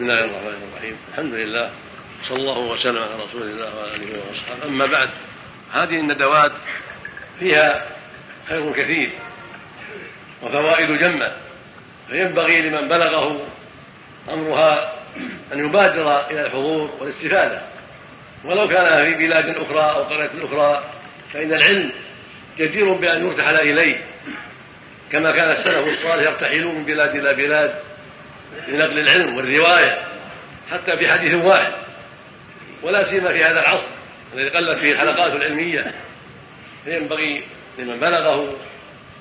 بسم الله الرحمن الرحيم. الحمد لله صلى الله وسلم على رسول الله وعلى آله وأصحابه. أما بعد هذه الندوات فيها خير كثير وفوائد جمة فينبغي لمن بلغه أمرها أن يبادر إلى الحضور والاستفادة. ولو كان في بلاد أخرى أو قرية أخرى فإن العلم جدير بأن يرتحل إليه. كما كان السلف الصالح يرتحلون من بلاد إلى بلاد لنقل العلم والرواية حتى في حديث واحد ولا سيما في هذا العصر الذي قلت فيه الحلقات العلمية. فينبغي لمن بلغه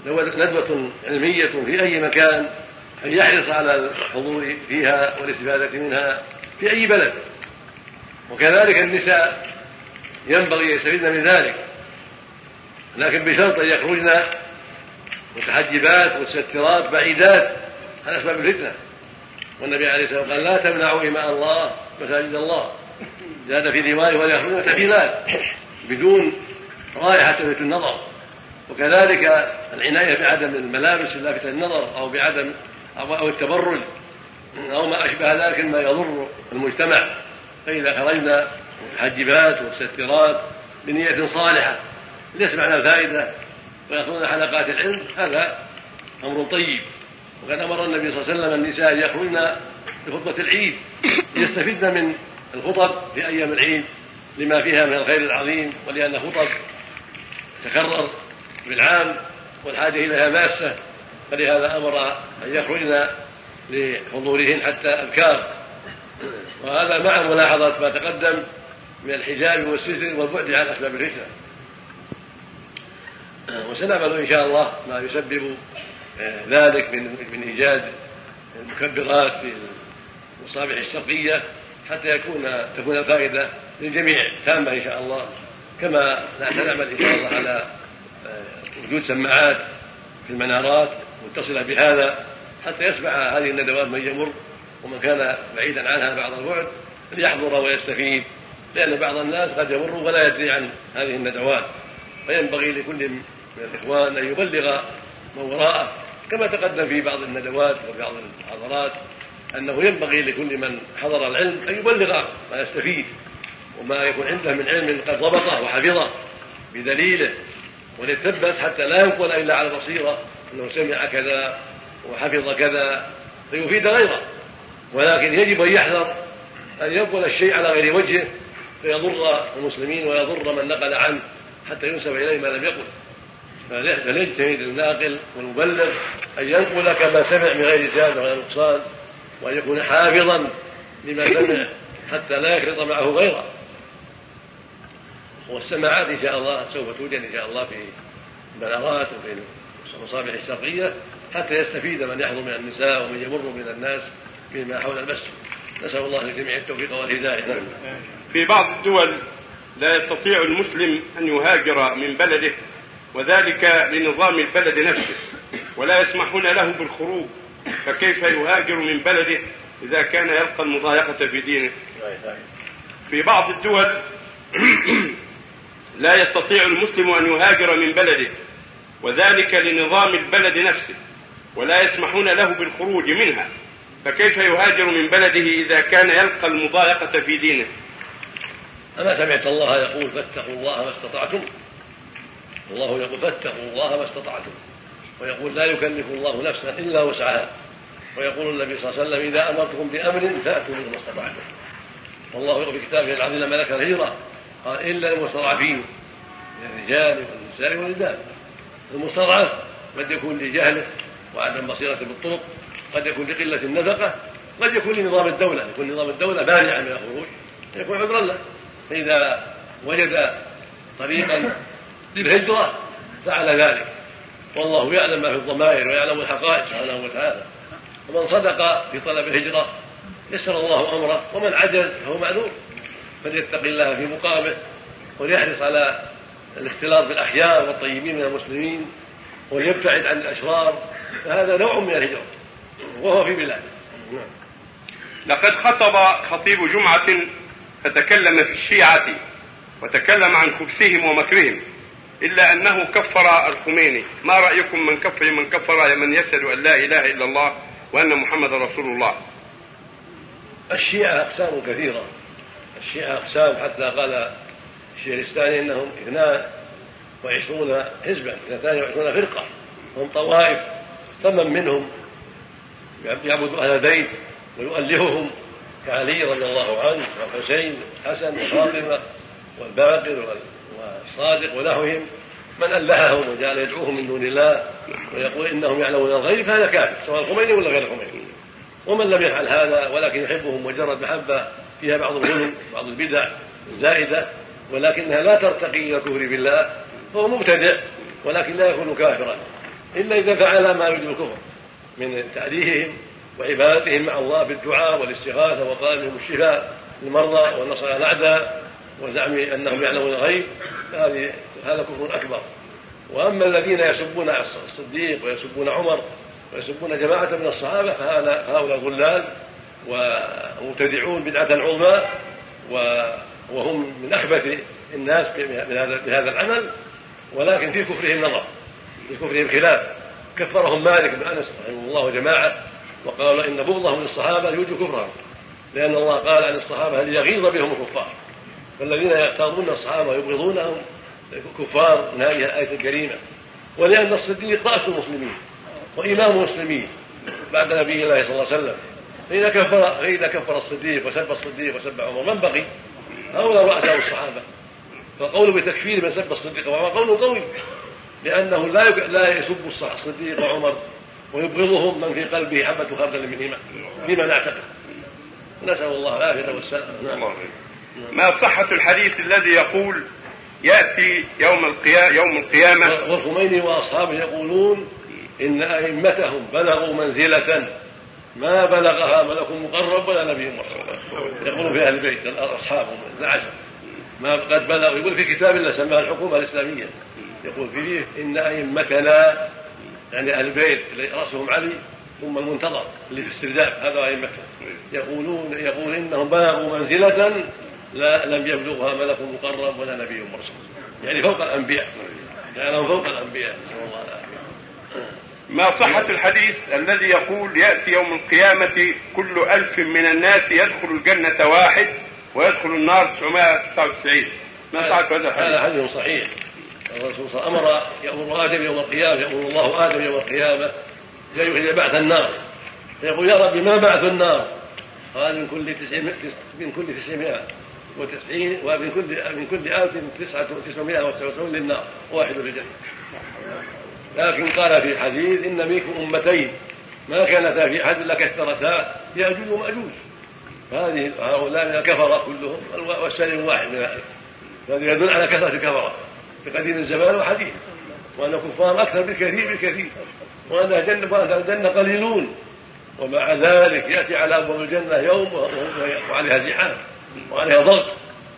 ندوة علمية في أي مكان أن يحرص على الحضور فيها والاستفادة منها في أي بلد. وكذلك النساء ينبغي يستفيدن من ذلك. لكن بشرط أن يخرجن متحجبات متسترات بعيدات عن أسباب الفتنة. والنبي عليه الصلاة والسلام قال لا تمنعوا إماء الله مساجد الله. زاد في رواية ولا تحليلات بدون رائحة تلفت النظر. وكذلك العناية بعدم الملابس اللافتة النظر أو بعدم أو التبرج أو ما أشبه ذلك مما يضر المجتمع. فإذا خرجنا متحجبات ومسترات بنية صالحة ليسمعنا الفائدة ويأخذون حلقات العلم هذا أمر طيب. وقد أمر النبي صلى الله عليه وسلم النساء أن يخرجن لخطبة العيد ليستفدن من الخطب في أيام العيد لما فيها من الخير العظيم ولأن خطب تكرر بالعام والحاجة إليها ماسة فلهذا أمر أن يخرجن لحضورهن حتى أذكار وهذا مع ملاحظة ما تقدم من الحجاب والستر والبعد عن أسباب الفتنة. وسنعمل إن شاء الله ما يسبب ذلك من من إيجاد المكبرات في المصابيح الشرقية حتى يكون تكون الفائدة للجميع تامة إن شاء الله. كما سنعمل إن شاء الله على آه، وجود سماعات في المنارات متصلة بهذا حتى يسمع هذه الندوات من يمر ومن كان بعيدا عنها بعض البعد ليحضر ويستفيد لأن بعض الناس قد يمر ولا يدري عن هذه الندوات. فينبغي لكل من الإخوان أن يبلغ من وراءه كما تقدم في بعض الندوات وفي بعض المحاضرات أنه ينبغي لكل من حضر العلم أن يبلغ ما يستفيد وما يكون عنده من علم قد ضبطه وحفظه بدليله وليتثبت حتى لا ينقل إلا على بصيرة أنه سمع كذا وحفظ كذا فيفيد غيره. ولكن يجب أن يحذر أن ينقل الشيء على غير وجهه فيضر المسلمين ويضر من نقل عنه حتى ينسب إليه ما لم يقل. فليجتهد الناقل والمبلغ أن ينقل كما سمع من غير زيادة ولا نقصان وأن يكون حافظا لما سمع حتى لا يخلط معه غيره. والسماعات إن شاء الله سوف توجد إن شاء الله في البلاغات وفي المصابيح الشرقية حتى يستفيد من يحضر من النساء ومن يمر من الناس فيما حول المسجد. نسأل الله للجميع التوفيق والهداية. في بعض الدول لا يستطيع المسلم أن يهاجر من بلده وذلك لنظام البلد نفسه ولا يسمحون له بالخروج فكيف يهاجر من بلده إذا كان يلقى المضايقة في دينه؟ في بعض الدول لا يستطيع المسلم أن يهاجر من بلده وذلك لنظام البلد نفسه ولا يسمحون له بالخروج منها فكيف يهاجر من بلده إذا كان يلقى المضايقة في دينه؟ أما سمعت الله يقول فاتقوا الله ما استطعتم الله يقول فاتقوا الله ما استطعتم. ويقول لا يكلف الله نفسا إلا وسعها. ويقول النبي صلى الله عليه وسلم إذا أمرتكم بأمر فأتوا منه ما استطعتم. والله يقول في كتابه العظيم لما ذكر الهجرة قال إلا المستضعفين. من الرجال والنساء والولدان. المستضعف قد يكون لجهله وعدم بصيرته بالطرق. قد يكون لقلة النفقة. قد يكون لنظام الدولة. يكون نظام الدولة مانعا من الخروج. يكون عذرا له. فإذا وجد طريقا للهجرة فعل ذلك. والله يعلم ما في الضمائر ويعلم الحقائق. سبحانه وتعالى. ومن صدق في طلب الهجرة يسر الله أمره. ومن عجز فهو معذور فليتق الله في مقامه وليحرص على الاختلاط بالأخيار والطيبين من المسلمين وليبتعد عن الأشرار فهذا نوع من الهجرة. وهو في بلاده. نعم. لقد خطب خطيب جمعة فتكلم في الشيعة وتكلم عن خبثهم ومكرهم. إلا أنه كفر الخميني. ما رأيكم من كفر من كفر من يشهد أن لا إله إلا الله وأن محمد رسول الله؟ الشيعة أقسام كثيرة. الشيعة أقسام حتى قال الشيخ الإسلامي إنهم اثنان وعشرون حزبا اثنتان وعشرون فرقة هم طوائف. فمن منهم يعبد أهل البيت ويؤلههم كعلي رضي الله عنه والحسين والحسن وفاطمة والباقر والصادق ونحوهم من ألههم وجعل يدعوهم من دون الله ويقول إنهم يعلمون الغيب فهذا كافر سواء الخميني ولا غير الخميني. ومن لم يفعل هذا ولكن يحبهم مجرد محبة فيها بعض الغلو بعض البدع الزائدة ولكنها لا ترتقي إلى الكفر بالله فهو مبتدع ولكن لا يكون كافرا. إلا إذا فعل ما يريد الكفر من تأليههم وعبادتهم مع الله بالدعاء والاستغاثة وطلبهم الشفاء للمرضى على الأعداء وزعم أنهم يعلمون الغيب هذه هذا كفر أكبر. وأما الذين يسبون الصديق ويسبون عمر ويسبون جماعة من الصحابة فهؤلاء غلال ومبتدعون بدعة عظمى وهم من أخبث الناس بهذا العمل. ولكن في كفرهم نظر في كفرهم خلاف. كفرهم مالك بن أنس رحمه الله وجماعة وقالوا إن بغضهم للصحابة يوجب كفرهم لأن الله قال عن الصحابة ليغيظ بهم الكفار. فالذين يغتاظون الصحابه ويبغضونهم كفار من هذه الآية الكريمة. ولأن الصديق رأس المسلمين وإمام المسلمين بعد نبي الله صلى الله عليه وسلم. فإذا كفر فإذا كفر الصديق وسب الصديق وسب عمر من بقي؟ هؤلاء رؤساء الصحابة. فقوله بتكفير من سب الصديق وعمر قول قوي. لأنه لا لا يسب الصديق وعمر ويبغضهم من في قلبه حبة خردل من إيمان فيما نعتقد. نسأل الله العافية والسلامة. نعم. ما صحة الحديث الذي يقول يأتي يوم القيامة يوم القيامة؟ والخميني وأصحابه يقولون إن أئمتهم بلغوا منزلة ما بلغها ملك مقرب ولا نبي مرسل. يقولون في أهل البيت أصحابهم العشر ما قد بلغ يقول في كتاب الله سماها الحكومة الإسلامية. يقول فيه إن أئمتنا يعني أهل البيت رأسهم علي ثم المنتظر اللي في الاسترداد هذا أئمتنا يقولون يقول إنهم بلغوا منزلة لا لم يبلغها ملك مقرب ولا نبي مرسل. يعني فوق الأنبياء. جعلهم فوق الأنبياء. نسأل الله ما صحة الحديث الذي يقول يأتي يوم القيامة كل ألف من الناس يدخل الجنة واحد ويدخل النار 999 ما صحة هذا الحديث؟ هذا حديث صحيح. الرسول صلى الله عليه وسلم أمر يأمر آدم يوم القيامة يأمر الله آدم يوم القيامة إلى بعث النار. فيقول يا ربي ما بعث النار؟ قال من كل من كل تسعمائة. وتسعين ومن كل من كل ألف تسعة تسعمائة وتسعون للنار واحد للجنة. لكن قال في الحديث إن منكم أمتين. ما كانتا في أحد لكثرتا يأجوج ومأجوج. هذه هؤلاء الكفرة كلهم والسلم واحد من هذا يدل على كثرة الكفرة. في قديم الزمان وحديث. وأن الكفار أكثر وأن الجنة وأن الجنة قليلون. ومع ذلك يأتي على أبواب الجنة يوم وعليها زحام. وعليها ضغط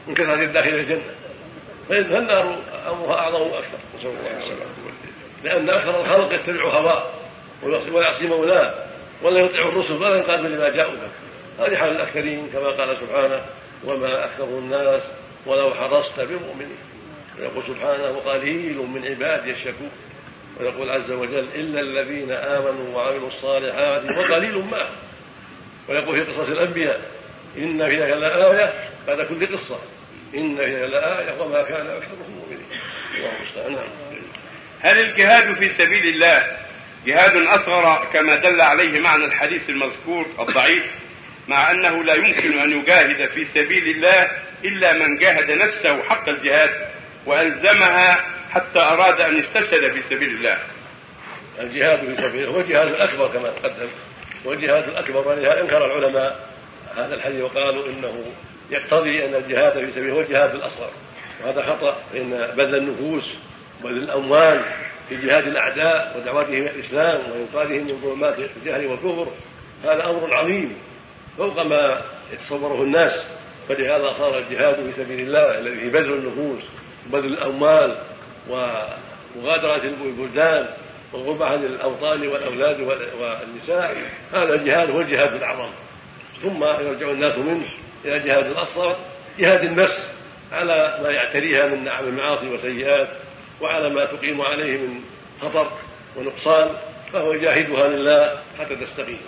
من كثرة الداخل الجنة. فالنار أمرها أعظم وأكثر. نسأل الله السلامة لأن أكثر الخلق يتبع هواه ويعصي مولاه ولا يطيع الرسل ولا ينقاد لما جاءوا به. هذه حال الأكثرين كما قال سبحانه وما أكثر الناس ولو حرصت بمؤمنين. ويقول سبحانه وقليل من عبادي الشكور ويقول عز وجل إلا الذين آمنوا وعملوا الصالحات وقليل ما. ويقول في قصص الأنبياء إن في ذلك لآية بعد كل قصة. إن في ذلك لآية وما كان أكثرهم مؤمنين. الله المستعان. هل الجهاد في سبيل الله جهاد أصغر كما دل عليه معنى الحديث المذكور الضعيف مع أنه لا يمكن أن يجاهد في سبيل الله إلا من جاهد نفسه حق الجهاد وألزمها حتى أراد أن يستشهد في سبيل الله؟ الجهاد في سبيل هو الجهاد الأكبر كما تقدم. هو الجهاد الأكبر ولهذا أنكر العلماء هذا الحديث وقالوا إنه يقتضي أن الجهاد في سبيل هو الجهاد الأصغر. وهذا خطأ فإن بذل النفوس وبذل الأموال في جهاد الأعداء ودعوتهم إلى الإسلام وإنقاذهم من ظلمات الجهل والكفر هذا أمر عظيم. فوق ما يتصوره الناس فلهذا صار الجهاد في سبيل الله الذي بذل النفوس وبذل الأموال ومغادرة البلدان والغربة عن الأوطان والأولاد والنساء. هذا الجهاد هو الجهاد الأعظم. ثم يرجع الناس منه إلى الجهاد الاصغر جهاد النفس على ما يعتريها من نعم المعاصي والسيئات وعلى ما تقيم عليه من خطر ونقصان فهو يجاهدها لله حتى تستقيم.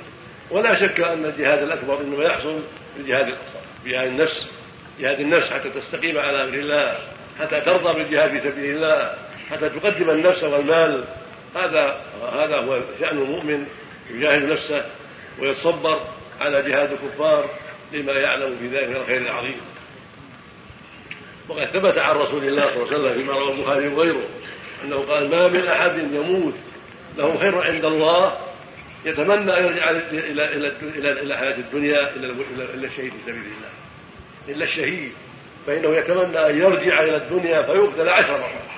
ولا شك أن الجهاد الأكبر إنما يحصل بالجهاد الأصغر بجهاد النفس جهاد النفس حتى تستقيم على أمر الله حتى ترضى بالجهاد في سبيل الله حتى تقدم النفس والمال. هذا هذا هو شأن المؤمن يجاهد نفسه ويتصبر على جهاد الكفار لما يعلم في ذلك من الخير العظيم. وقد ثبت عن رسول الله صلى الله عليه وسلم فيما رواه البخاري وغيره أنه قال ما من أحد يموت له خير عند الله يتمنى أن يرجع إلى إلى إلى إلى حياة الدنيا إلا الا الشهيد في سبيل الله. إلا الشهيد. فإنه يتمنى أن يرجع إلى الدنيا فيقتل عشر مرات.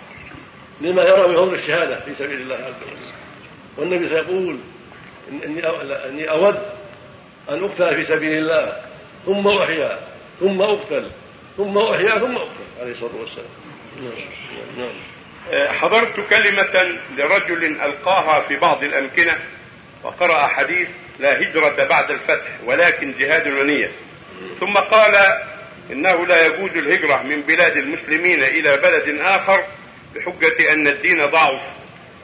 لما يرى من فضل الشهادة في سبيل الله عز وجل. والنبي سيقول إني إني أود أن أقتل في سبيل الله ثم أحيا ثم أقتل ثم أحيا ثم أقتل عليه الصلاة والسلام. نعم نعم. حضرت كلمة لرجل ألقاها في بعض الأمكنة وقرأ حديث لا هجرة بعد الفتح ولكن جهاد ونية. ثم قال إنه لا يجوز الهجرة من بلاد المسلمين إلى بلد آخر بحجة أن الدين ضعف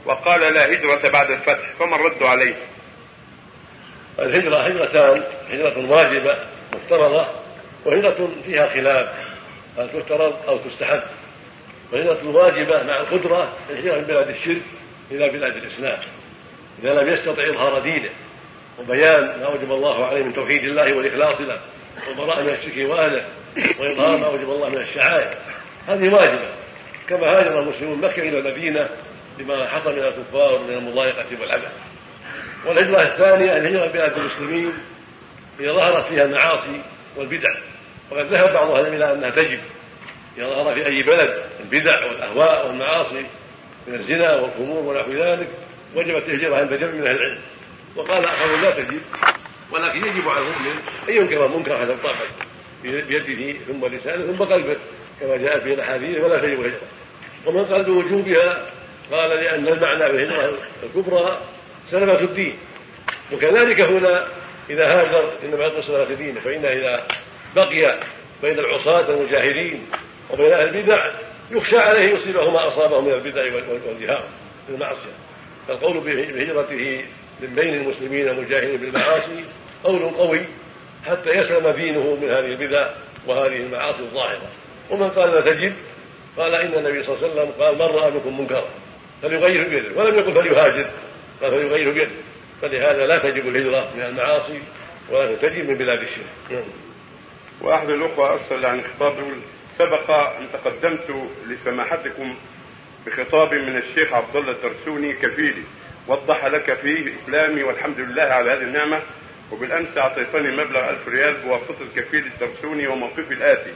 وقال لا هجرة بعد الفتح فما الرد عليه؟ الهجرة هجرتان هجرة واجبة مفترضة وهجرة فيها خلاف هل تفترض أو تستحب. وهجرة الواجبة مع القدرة الهجرة من بلاد الشرك إلى بلاد الإسلام. إذا لم يستطع إظهار دينه وبيان ما أوجب الله عليه من توحيد الله والإخلاص له والبراءة من الشرك وأهله وإظهار ما أوجب الله من الشعائر هذه واجبة. كما هاجر المسلمون مكة إلى المدينة لما حصل من الكفار من المضايقة والعبث. والهجرة الثانية الهجرة بلاد المسلمين إذا ظهرت فيها المعاصي والبدع. وقد ذهب بعض أهل إلى أنها تجب. إذا ظهر في أي بلد البدع والأهواء والمعاصي من الزنا والخمور ونحو ذلك. وجبت الهجرة عند جمع من أهل العلم. وقال آخرون لا تجب. ولكن يجب على المؤمن أن ينكر المنكر حسب طاقته بيده ثم لسانه ثم قلبه كما جاء في الأحاديث ولا تجب الهجرة ومن قال بوجوبها قال لأن المعنى بالهجرة الكبرى سلامة الدين. وكذلك هنا إذا هاجر إنما يطلب سلامة دينه فإن إذا بقي بين العصاة المجاهدين وبين أهل البدع يخشى عليه يصيبه ما أصابه من البدع والجهاد بالمعصية فالقول بهجرته من بين المسلمين المجاهدين بالمعاصي قول قوي حتى يسلم دينه من هذه البدع وهذه المعاصي الظاهرة. ومن قال لا تجب قال إن النبي صلى الله عليه وسلم قال من رأى منكم منكرا فليغير بيده ولم يقل فليهاجر. قال فليغير بيده فلهذا لا تجب الهجرة من المعاصي ولكن تجب من بلاد الشرك. وأحد الأخوة أرسل عن خطاب سبق أن تقدمت لسماحتكم بخطاب من الشيخ عبد الله الدرسوني كفيلي وضح لك فيه إسلامي والحمد لله على هذه النعمة. وبالأمس أعطيتني مبلغ ألف ريال بواسطة الكفيل الدرسوني وموقفي الآتي.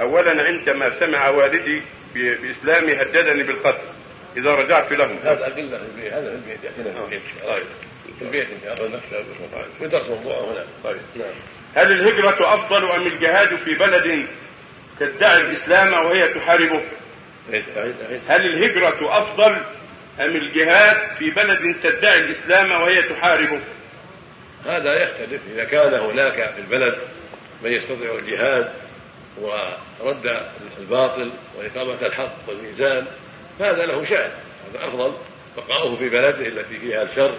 أولا عندما سمع والدي بإسلامي هددني بالقتل. إذا رجعت لهم هذا في البيت هذا في البيت يأتينا في البيت طيب. في البيت الله ودرس موضوع هنا. طيب. نعم. هل الهجرة أفضل أم الجهاد في بلد تدعي الإسلام وهي تحاربه؟ هل الهجرة أفضل أم الجهاد في بلد تدعي الإسلام وهي تحاربه؟ هذا يختلف. إذا كان هناك في البلد من يستطيع الجهاد ورد الباطل وإقامة الحق والميزان فهذا له شأن هذا أفضل. بقاؤه في بلده التي فيها الشر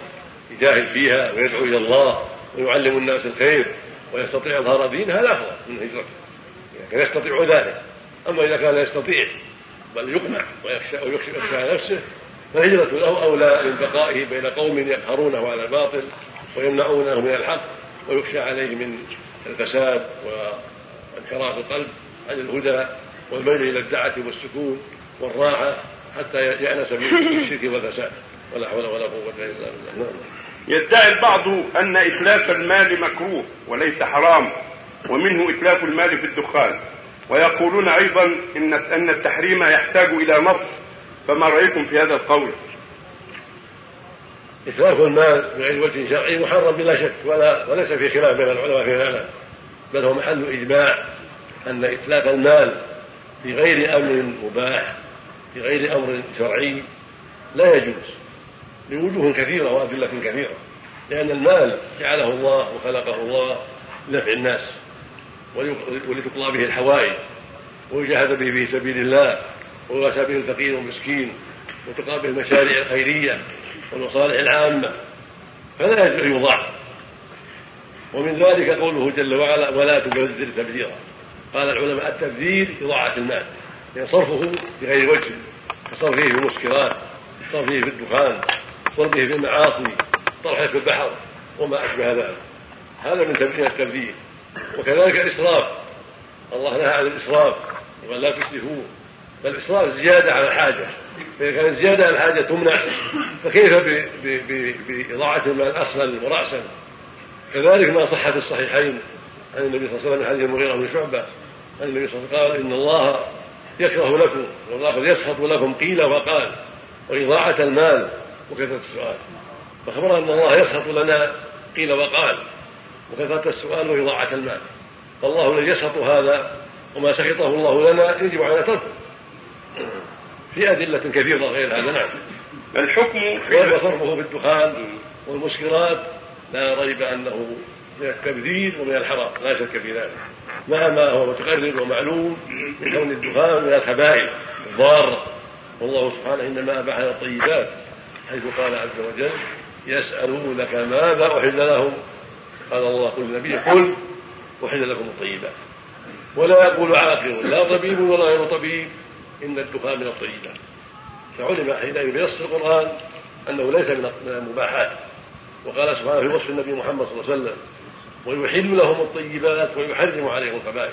يجاهد فيها ويدعو إلى الله ويعلم الناس الخير ويستطيع إظهار دينه هذا أفضل من هجرته. إذا كان يستطيع ذلك. أما إذا كان لا يستطيع بل يقنع ويخشى ويخشى على نفسه فالهجرة له أولى من بقائه بين قوم يقهرونه على الباطل ويمنعونه من الحق ويخشى عليه من الفساد وانحراف القلب عن الهدى والميل إلى الدعة والسكون والراحة. حتى يأنس بالشرك والفساد. ولا حول ولا قوة إلا بالله. نعم. يدعي البعض أن إتلاف المال مكروه وليس حرام ومنه إتلاف المال في الدخان. ويقولون أيضا إن أن التحريم يحتاج إلى نص. فما رأيكم في هذا القول؟ إتلاف المال بغير وجه شرعي محرم بلا شك ولا وليس في خلاف بين العلماء في هذا. بل هو محل إجماع أن إتلاف المال بغير أمر مباح بغير أمر شرعي لا يجوز لوجوه كثيرة وأدلة كثيرة لأن المال جعله الله وخلقه الله لنفع الناس ولتقضى به الحوائج ويجاهد به في سبيل الله ويواسى به الفقير والمسكين وتقام به المشاريع الخيرية والمصالح العامة فلا يجوز أن يضاع ومن ذلك قوله جل وعلا ولا تبذر تبذيرا قال العلماء التبذير إضاعة المال صرفه بغير وجه كصرفه في المسكرات صرفه في الدخان صرفه في المعاصي طرحه في البحر وما أشبه ذلك. هذا من تبذير التبذير وكذلك الإسراف. الله نهى عن الإسراف وقال لا تسرفوا. فالإسراف زيادة على الحاجة. فإذا كانت زيادة على الحاجة تمنع. فكيف بإضاعة المال أصلا ورأسا؟ كذلك ما صح في الصحيحين عن النبي صلى الله عليه وسلم من حديث المغيرة بن شعبة. أن النبي صلى الله عليه وسلم قال إن الله يكره لكم والله يسخط لكم قيل وقال وإضاعة المال وكثرة السؤال. فأخبر أن الله يسخط لنا قيل وقال وكثرة السؤال وإضاعة المال. فالله الذي يسخط هذا وما سخطه الله لنا يجب علينا تركه. في أدلة كثيرة غير هذا نعم. الحكم وصرفه في الدخان والمسكرات لا ريب أنه من التبذير ومن الحرام لا شك في ذلك. مع ما هو متقرر ومعلوم من كون الدخان من الخبائث الضارة والله سبحانه إنما أباح الطيبات حيث قال عز وجل يسألونك ماذا أحل لهم؟ قال الله قل النبي قل أحل لكم الطيبات. ولا يقول عاقل لا طبيب ولا غير طبيب إن الدخان من الطيبات. فعلم حينئذ بنص القرآن أنه ليس من المباحات وقال سبحانه في وصف النبي محمد صلى الله عليه وسلم ويحل لهم الطيبات ويحرم عليهم الخبائث.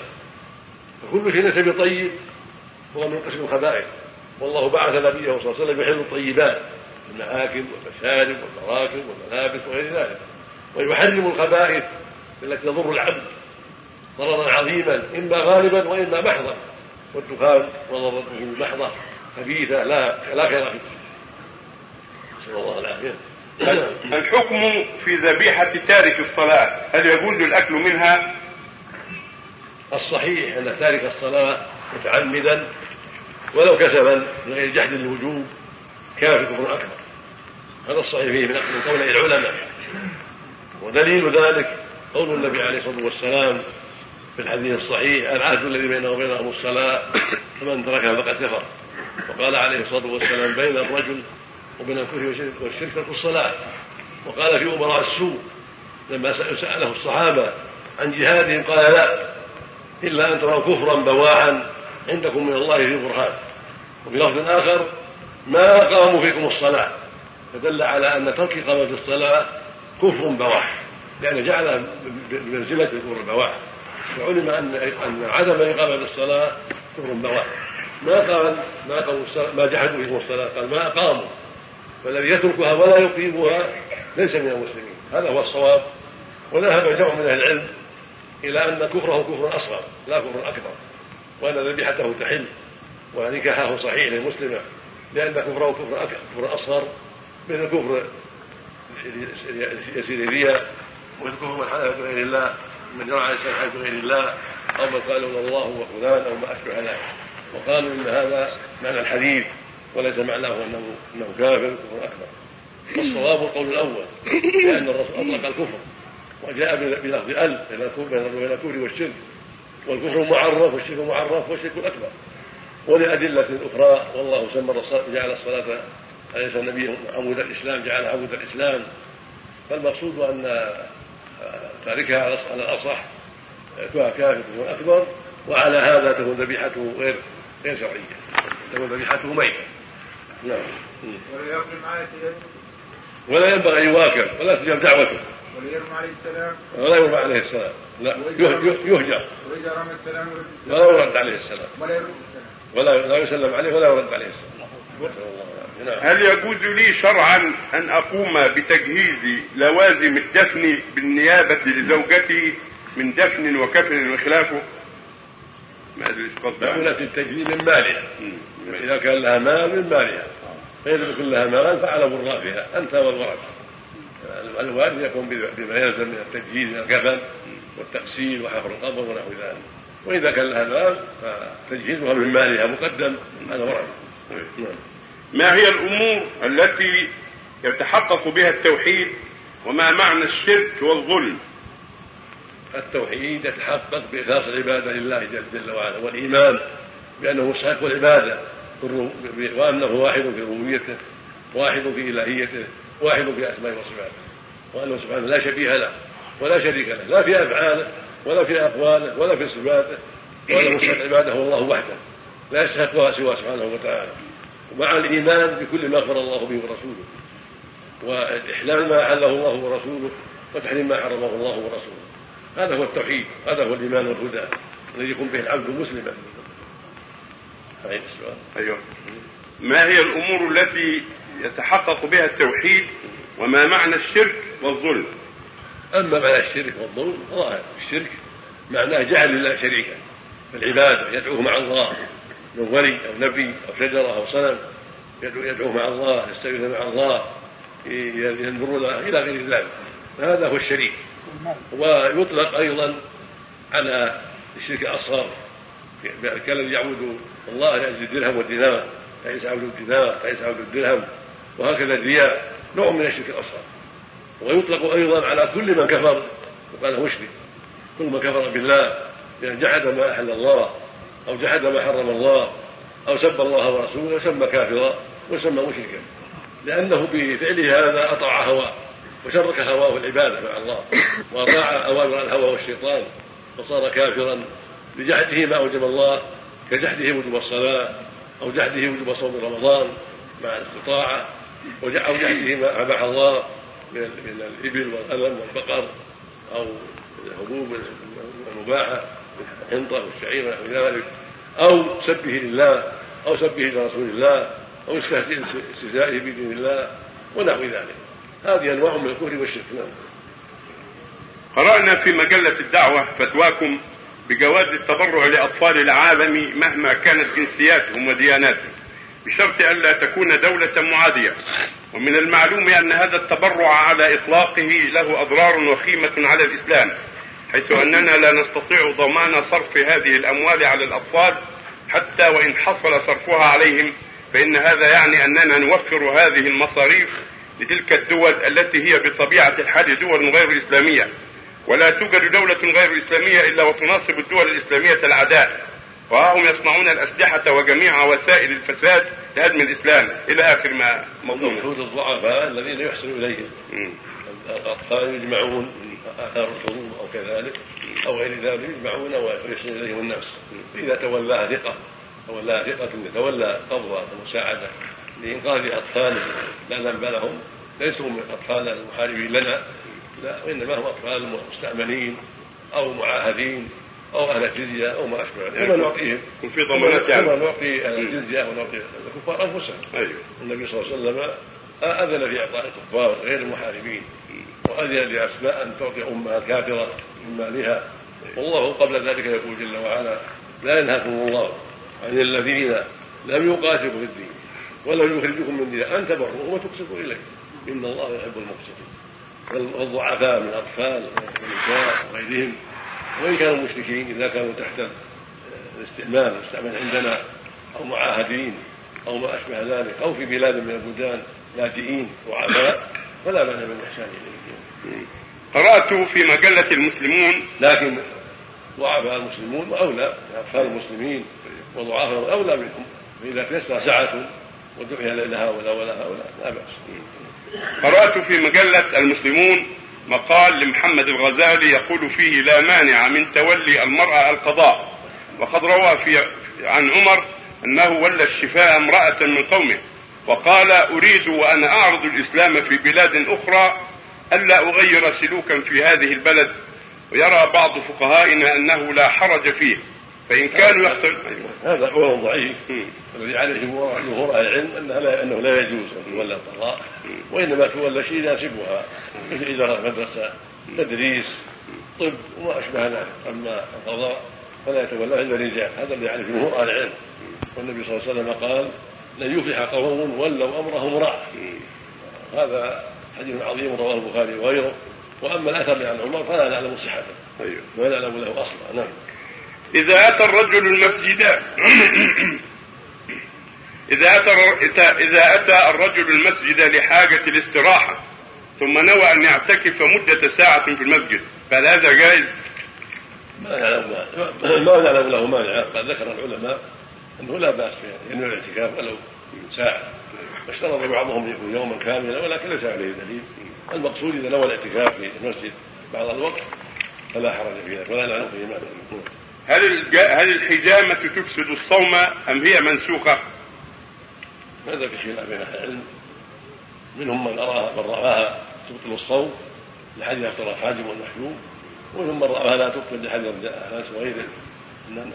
فكل شيء ليس بطيب هو من قسم الخبائث. والله بعث نبيه صلى الله عليه وسلم يحل الطيبات المآكل والمشارب والمراكب والملابس وغير ذلك. ويحرم الخبائث التي تضر العبد ضررا عظيما إما غالبا وإما محضا. والدخان وضرته محضة خبيثة لا لا خير فيه. نسأل الله العافية. الحكم في ذبيحة تارك الصلاة هل يجوز الأكل منها؟ الصحيح أن تارك الصلاة متعمدا ولو كسبا من غير جحد الوجوب كافر كفر أكبر هذا الصحيح فيه من قول العلماء. ودليل ذلك قول النبي عليه الصلاة والسلام في الحديث الصحيح العهد الذي بينه وبينهم الصلاة فمن تركها فقد كفر. وقال عليه الصلاة والسلام بين الرجل وبين الكفر والشرك ترك الصلاة. وقال في أمراء السوء لما سأله الصحابة عن جهادهم قال لا إلا أن تروا كفرا بواحا عندكم من الله في برهان. وفي لفظ آخر ما أقاموا فيكم الصلاة. فدل على أن ترك إقامة الصلاة كفر بواح. لأن جعل بمنزلة كفر البواح وعلم أن أن عدم إقامة الصلاة كفر بواح. ما قال ما قالوا ما جحدوا فيكم الصلاة. قال ما أقاموا فالذي يتركها ولا يقيمها ليس من المسلمين. هذا هو الصواب. وذهب جمع من أهل العلم إلى أن كفره كفر أصغر لا كفر أكبر. وأن ذبيحته تحل ونكاحه صحيح للمسلمة لأن كفره كفر كفر أصغر مثل كفر يسير الرياء ومثل كفر من حلف بغير الله من جرى على حلف بغير الله أو من قال الله وفلان أو ما أشبه ذلك. وقالوا إن هذا معنى الحديث. وليس معناه انه أنه كافر كفر أكبر. والصواب القول الأول لأن الرسول أطلق الكفر وجاء بلفظ أل بين الكفر والشرك. والكفر معرف والشرك معرف والشرك الاكبر ولأدلة أخرى والله سمى جعل الصلاة أليس النبي عمود الإسلام؟ جعل عمود الإسلام. فالمقصود أن تاركها على الأصح كافر أكبر وعلى هذا تكون ذبيحته غير غير شرعية تكون ذبيحته ميتة. نعم. ولا ولا ينبغي أن يواكب ولا تجاب دعوته. ولا يرمى عليه السلام. ولا يرمى عليه السلام. لا يهجر. وإذا رمى السلام ولا يرد عليه السلام. ولا يرد ولا لا يسلم عليه ولا يرد عليه السلام. نعم. هل يجوز لي شرعا أن أقوم بتجهيز لوازم الدفن بالنيابة لزوجتي من دفن وكفن وخلافه؟ ما أدري إيش التجهيز من مالها. إذا كان لها مال من مالها. فإذا يكون لها مال فعلى برافها أنت والورثة الوالد يكون بما يلزم من التجهيز من الكفن والتغسيل وحفر القبر ونحو ذلك. وإذا كان لها مال فتجهيزها من مالها مقدم. على ورثة نعم. ما هي الأمور التي يتحقق بها التوحيد وما معنى الشرك والظلم؟ التوحيد يتحقق بإخلاص العبادة لله جل وعلا والإيمان. بأنه مستحق العبادة وأنه واحد في ربوبيته واحد في إلهيته واحد في أسمائه وصفاته. وأنه سبحانه لا شبيه له ولا شريك له لا في أفعاله ولا في أقواله ولا في صفاته. ولا مستحق عباده هو الله وحده. لا يستحقها سواه سبحانه وتعالى. ومع الإيمان بكل ما أخبر الله به ورسوله. وإحلال ما أحله الله ورسوله وتحريم ما حرمه الله ورسوله. هذا هو التوحيد هذا هو الإيمان والهدى الذي يكون به العبد مسلما. السؤال. أيوه. ما هي الأمور التي يتحقق بها التوحيد وما معنى الشرك والظلم؟ أما معنى الشرك والظلم ظاهر. الشرك معناه جعل الله شريكا في العبادة يدعوه مع الله. من ولي أو نبي أو شجرة أو صنم يدعوه مع الله يستغيث مع الله ينظر له إلى غير ذلك. هذا هو الشريك. ويطلق أيضا على الشرك الأصغر كالذي يعبد الله لاجل الدرهم والدينار فليس عبد الدينار فليس عبد الدرهم وهكذا الرياء نوع من الشرك الأصغر. ويطلق أيضا على كل من كفر وقال مشرك كل من كفر بالله بأن جحد ما أحل الله أو جحد ما حرم الله أو سب الله ورسوله سمى كافرا وسمى مشركا. لأنه بفعله هذا أطاع هواه وشرك هواه العبادة مع الله وأطاع أوامر الهوى والشيطان فصار كافرا لجحده ما أوجب الله كجحده وجوب الصلاة أو جحده وجوب صوم رمضان مع الاستطاعة أو جحده ما اباح الله من الإبل والغنم والبقر أو الحبوب المباحة الحنطة والشعير ونحو ذلك أو سبه لله أو سبه لرسول الله أو استهزائه بدين الله ونحو ذلك. هذه أنواع من الكفر والشرك. نعم. قرأنا في مجلة الدعوة فتواكم بجواز التبرع لأطفال العالم مهما كانت جنسياتهم ودياناتهم بشرط ألا تكون دولة معادية. ومن المعلوم أن هذا التبرع على إطلاقه له أضرار وخيمة على الإسلام حيث أننا لا نستطيع ضمان صرف هذه الأموال على الأطفال حتى وإن حصل صرفها عليهم فإن هذا يعني أننا نوفر هذه المصاريف لتلك الدول التي هي بطبيعة الحال دول غير إسلامية. ولا توجد دولة غير إسلامية إلا وتناصب الدول الإسلامية العداء وهم يصنعون الأسلحة وجميع وسائل الفساد لهدم الإسلام. إلى آخر ما مضمون حدود الضعفاء الذين يحسن إليهم. الأطفال يجمعون آثار الحروب أو كذلك أو غير ذلك يجمعون ويحسن إليهم الناس. إذا تولاها ثقة تولاها ثقة يتولى قبض المساعدة لإنقاذ أطفال لا ذنب لهم ليسوا من أطفال المحاربين لنا. لا وإنما هم أطفال مستأمنين أو معاهدين أو أهل الجزية أو ما أشبه ذلك. كما نعطيهم. في ضمانات يعني. نعطي أهل الجزية ونعطي الكفار أنفسهم. أيوه. النبي صلى الله عليه وسلم أذن في إعطاء الكفار غير المحاربين وأذن لأسماء أن تعطي أمها الكافرة من مالها. والله قبل ذلك يقول جل وعلا لا ينهاكم الله عن الذين لم يقاتلوا في الدين ولم يخرجكم من دين أن تبروهم وتقسطوا إليه. إن الله يحب المقسطين. والضعفاء من الأطفال والنساء وغيرهم وإن كانوا مشركين إذا كانوا تحت الاستعمال مستعمل عندنا أو معاهدين أو ما أشبه ذلك أو في بلاد من البلدان لاجئين ضعفاء فلا مانع من الإحسان إليهم. قرأت في مجلة المسلمون. لكن ضعفاء المسلمون أولى أطفال المسلمين وضعفاء أولى منهم. فإذا تيسر سعة ودعي لهؤلاء ولا هؤلاء لا بأس. قرأت في مجلة المسلمون مقال لمحمد الغزالي يقول فيه لا مانع من تولي المرأة القضاء وقد روى في عن عمر أنه ولى الشفاء امرأة من قومه وقال أريد وأنا أعرض الإسلام في بلاد أخرى ألا أغير سلوكا في هذه البلد ويرى بعض فقهائنا أنه لا حرج فيه. فإن كانوا يختلفون هذا قول ضعيف. الذي عليه جمهور أهل العلم انه لا أنه لا يجوز أن تولى القضاء وإنما تولى شيء يناسبها مثل إدارة مدرسه تدريس طب وما أشبه ذلك. أما القضاء فلا يتولى إلا الرجال. هذا الذي عليه جمهور أهل العلم. والنبي صلى الله عليه وسلم قال لن يفلح قوم ولوا أمرهم امراه هذا حديث عظيم رواه البخاري وغيره. وأما الأثر عن عمر فلا نعلم صحته. ولا نعلم له أصلا. نعم. إذا أتى الرجل المسجد. إذا أتى إذا أتى الرجل المسجد لحاجة الاستراحة ثم نوى أن يعتكف مدة ساعة في المسجد فهل هذا جائز؟ ما نعلم ما نعلم له مانع قد ذكر العلماء أنه لا بأس بأنه الاعتكاف ولو ساعة. اشترط بعضهم يكون يوما كاملا ولكن ليس عليه دليل. المقصود إذا نوى الاعتكاف في المسجد بعض الوقت فلا حرج في ذلك ولا نعلم فيه معنى هل هل الحجامة تفسد الصوم أم هي منسوخة؟ هذا في خلاف بين أهل العلم؟ منهم من أراها من رآها تبطل الصوم لحديث افترى الحاجم والمحجوم ومنهم من رآها لا تبطل لحديث انس وغيره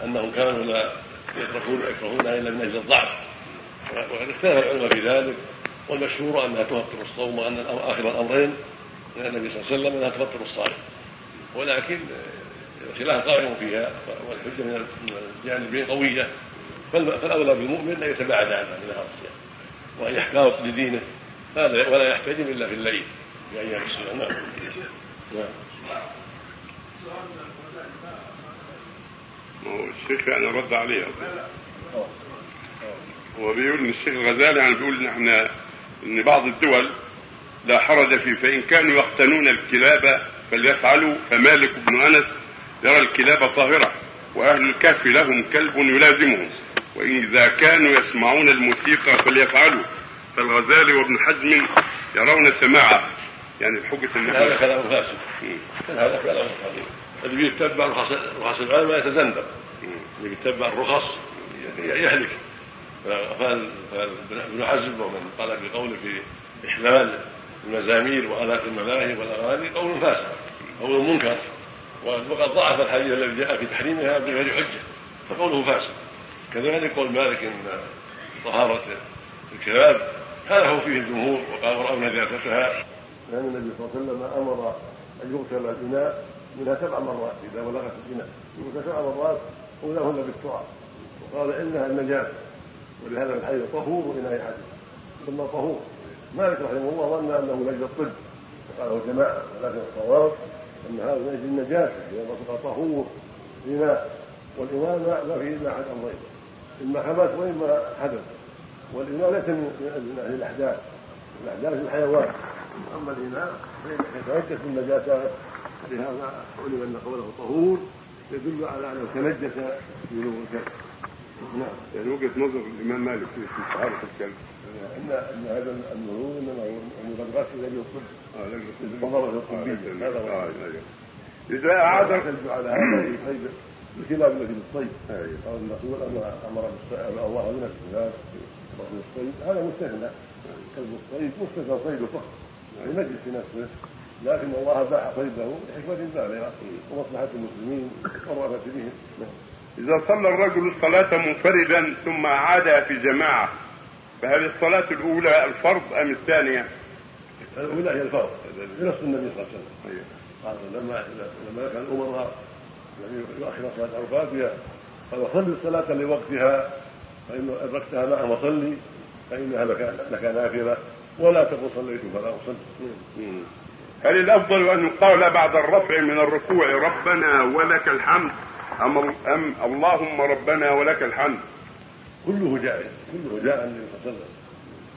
أنهم كانوا لا يتركون يكرهونها إلا من أجل الضعف. وقد اختلف العلماء في ذلك والمشهور أنها تبطل الصوم وأن آخر الأمرين من النبي صلى الله عليه وسلم أنها تبطل الصائم. ولكن الخلاف قائم فيها والحجة من الجانبين قويه فالاولى بالمؤمن ان يتباعد عنها من نهار الصيام وأن يحتاط لدينه. هذا ولا يحتجم إلا في الليل. في أيام الصيام نعم. نعم. الشيخ يعني رد عليه. هو بيقول إن الشيخ الغزالي يعني بيقول إن إحنا إن بعض الدول لا حرج فيه فإن كانوا يقتنون الكلاب فليفعلوا فمالك بن أنس يرى الكلاب طاهرة وأهل الكهف لهم كلب يلازمهم. واذا كانوا يسمعون الموسيقى فليفعلوا. فالغزالي وابن حزم يرون سماعه. يعني الحجة هذا كلام فاسد. هذا كلام فاسد. اللي بيتبع رخص رخص العلماء يتزندق اللي بيتبع الرخص يهلك. فقال ابن حزم ومن قال بقول في إحلال المزامير وآلات الملاهي والأغاني قول فاسد. قول منكر. وقد ضعف الحديث الذي جاء في تحريمها بغير حجة فقوله فاسد. كذلك قول مالك إن طهارة الكلاب هذا هو فيه الجمهور وقال رأوا نجاستها لأن النبي صلى الله عليه وسلم أمر أن يغسل الإناء منها سبع مرات إذا بلغت الإناء. يغسل سبع مرات أولاهن بالتراب. وقال إنها النجاة ولهذا الحي طهور إناء أحدكم ثم طهور. مالك رحمه الله ظن أنه نجد الطب. وقاله جماعة ولكن الصواب أن هذا نجد النجاسة لأن الرسول طهور إناء والإناء ما فيه إلا أحد أمرين. إما حماس وإما حدث. والإناء ليس من أهل الأحداث. الأحداث الحيوان. أما الإناء فإنه يتنجس بالنجاسات لهذا علم أن قوله طهور يدل على أنه تنجس بنور الكلب. نعم. يعني وجهة نظر الإمام مالك في طهارة الكلب. ان إن هذا النور إنما هو الغسل لاجل الطب هذا اذا اعاد الكلب على هذا الكلاب التي بالصيد قال الرسول أمر الله بنا بالكلاب الصيد هذا مستثنى كلب الصيد مستثنى صيده فقط ينجس في نفسه. لكن الله باح صيده لحكمة بالغة. ومصلحة المسلمين والرأفة بهم إذا صلى الرجل الصلاة منفردا ثم عاد في جماعة فهل الصلاة الأولى الفرض أم الثانية؟ الأولى هي الفرض بنص النبي صلى الله عليه وسلم. أيوه. قال لما لما كان الأمراء الذي يؤخر صلاة الأوقات قال صل الصلاة لوقتها فإن أدركتها معه وصلي فإنها لك نافلة. ولا تقل صليت فلا أصلي. هل الأفضل أن يقال بعد الرفع من الركوع ربنا ولك الحمد أم أم اللهم ربنا ولك الحمد؟ كله جائز. كله جاء النبي صلى الله عليه وسلم.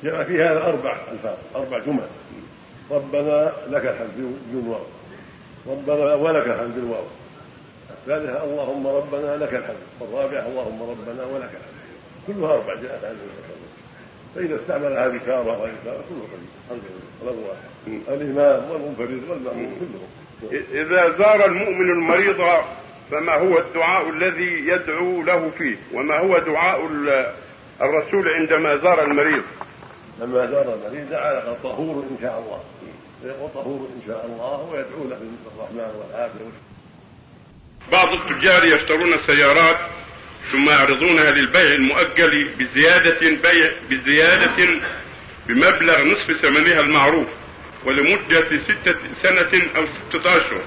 جاء في هذا أربع ألفاظ أربع جمل. ربنا لك الحمد بدون واو ربنا ولك الحمد بالواو الثالثة اللهم ربنا لك الحمد. والرابعة اللهم ربنا ولك الحمد. كلها أربع جاءت وسلم فإذا استعملها بكارة وغير كارة كله قليل الحمد لله. الإمام والمنفرد والمأموم كلهم. إذا زار المؤمن المريض فما هو الدعاء الذي يدعو له فيه؟ وما هو دعاء الرسول عندما زار المريض؟ لما زار المريض دعا له طهور إن شاء الله. يقول طهور إن شاء الله ويدعو له بالرحمن والعافية. بعض التجار يشترون السيارات ثم يعرضونها للبيع المؤجل بزيادة بيع بزيادة بمبلغ نصف ثمنها المعروف ولمدة ستة سنة أو ستة أشهر.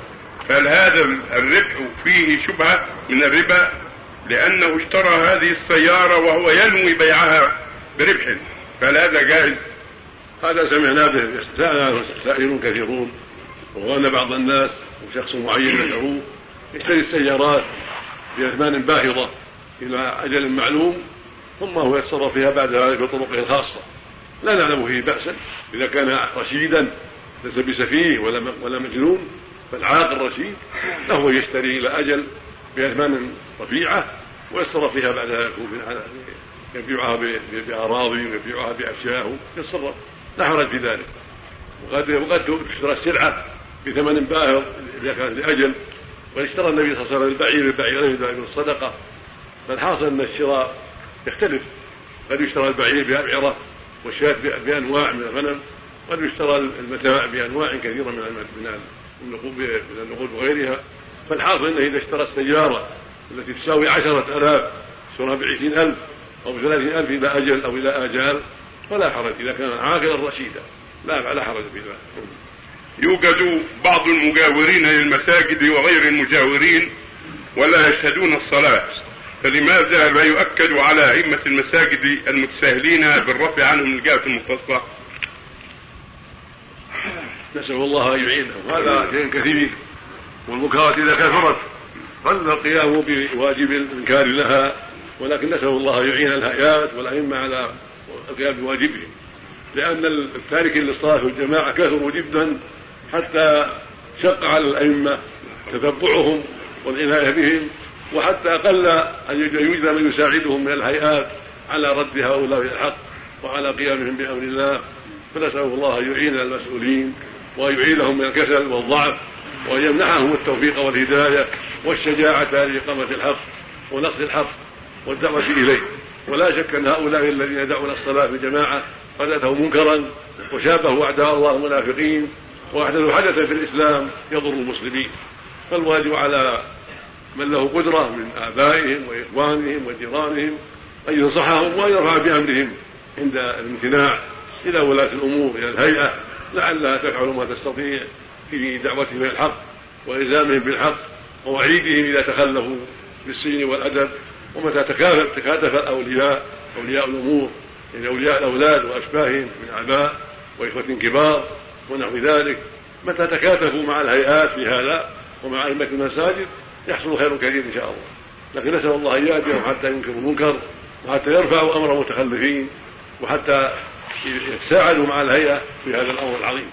فهل هذا الربح فيه شبهة من الربا؟ لأنه اشترى هذه السيارة وهو ينوي بيعها بربح. فهل هذا جائز؟ هذا سمعنا به سائلون كثيرون. وغنى بعض الناس وشخص معين يدعوه يشتري السيارات بأثمان باهظة إلى أجل معلوم ثم هو يتصرف فيها بعد ذلك بطرقه الخاصة. لا نعلم فيه بأسا. إذا كان رشيدا ليس بسفيه ولا ولا مجنون بل عاقل رشيد له يشتري إلى أجل بأثمان رفيعة ويتصرف فيها بعد ذلك يبيعها بأراضي ويبيعها بأشياء يتصرف. لا حرج في ذلك. وقد وقد تشترى السلعة بثمن باهظ إذا كان لأجل واشترى النبي صلى الله عليه وسلم البعير البعيرين من الصدقة. فالحاصل أن الشراء يختلف. قد يشترى البعير بأبعرة والشاة بأنواع من الغنم. قد يشترى المتاع بأنواع كثيرة من من النقود وغيرها. فالحاصل أنه إذا اشترى السيارة التي تساوي عشرة آلاف اشتراها بعشرين ألف أو بثلاثين ألف إلى أجل أو إلى آجال فلا حرج. إذا كان عاقلا رشيدا لا لا حرج في ذلك يوجد بعض المجاورين للمساجد وغير المجاورين ولا يشهدون الصلاة. فلماذا لا يؤكد على أئمة المساجد المتساهلين بالرفع عنهم الجهة المختصة؟ نسأل الله أن يعينهم. هذا شيء كثير. والمنكرات إذا كثرت قل القيام بواجب الإنكار لها ولكن نسأل الله أن يعين الهيئات والأئمة على القيام بواجبهم. لأن التاركين للصلاة في الجماعة كثروا جدا حتى شق على الأئمة تتبعهم والعناية بهم وحتى قل أن يوجد من يساعدهم من الهيئات على رد هؤلاء الحق وعلى قيامهم بأمر الله. فنسأل الله أن يعين المسؤولين وأن يعينهم من الكسل والضعف وأن يمنحهم التوفيق والهداية والشجاعة لإقامة الحق ونصر الحق والدعوة إليه. ولا شك أن هؤلاء الذين يدعون الصلاة في جماعة قد أتوا منكرا وشابهوا أعداء الله المنافقين وأحدثوا حدثا في الإسلام يضر المسلمين. فالواجب على من له قدرة من آبائهم وإخوانهم وجيرانهم أن ينصحهم وأن يرفع بأمرهم عند الامتناع إلى ولاة الأمور إلى الهيئة لعلها تفعل ما تستطيع في دعوتهم إلى الحق وإلزامهم بالحق ووعيدهم إذا تخلفوا بالسجن والأدب ومتى تكاتف الأولياء أولياء الأمور يعني أولياء الأولاد وأشباههم من آباء وإخوة كبار ونحو ذلك متى تكاتفوا مع الهيئات في هذا ومع أئمة المساجد يحصل خير كثير إن شاء الله. لكن نسأل الله أن يهديهم حتى ينكروا المنكر وحتى يرفعوا أمر المتخلفين وحتى يتساعدوا مع الهيئة في هذا الأمر العظيم.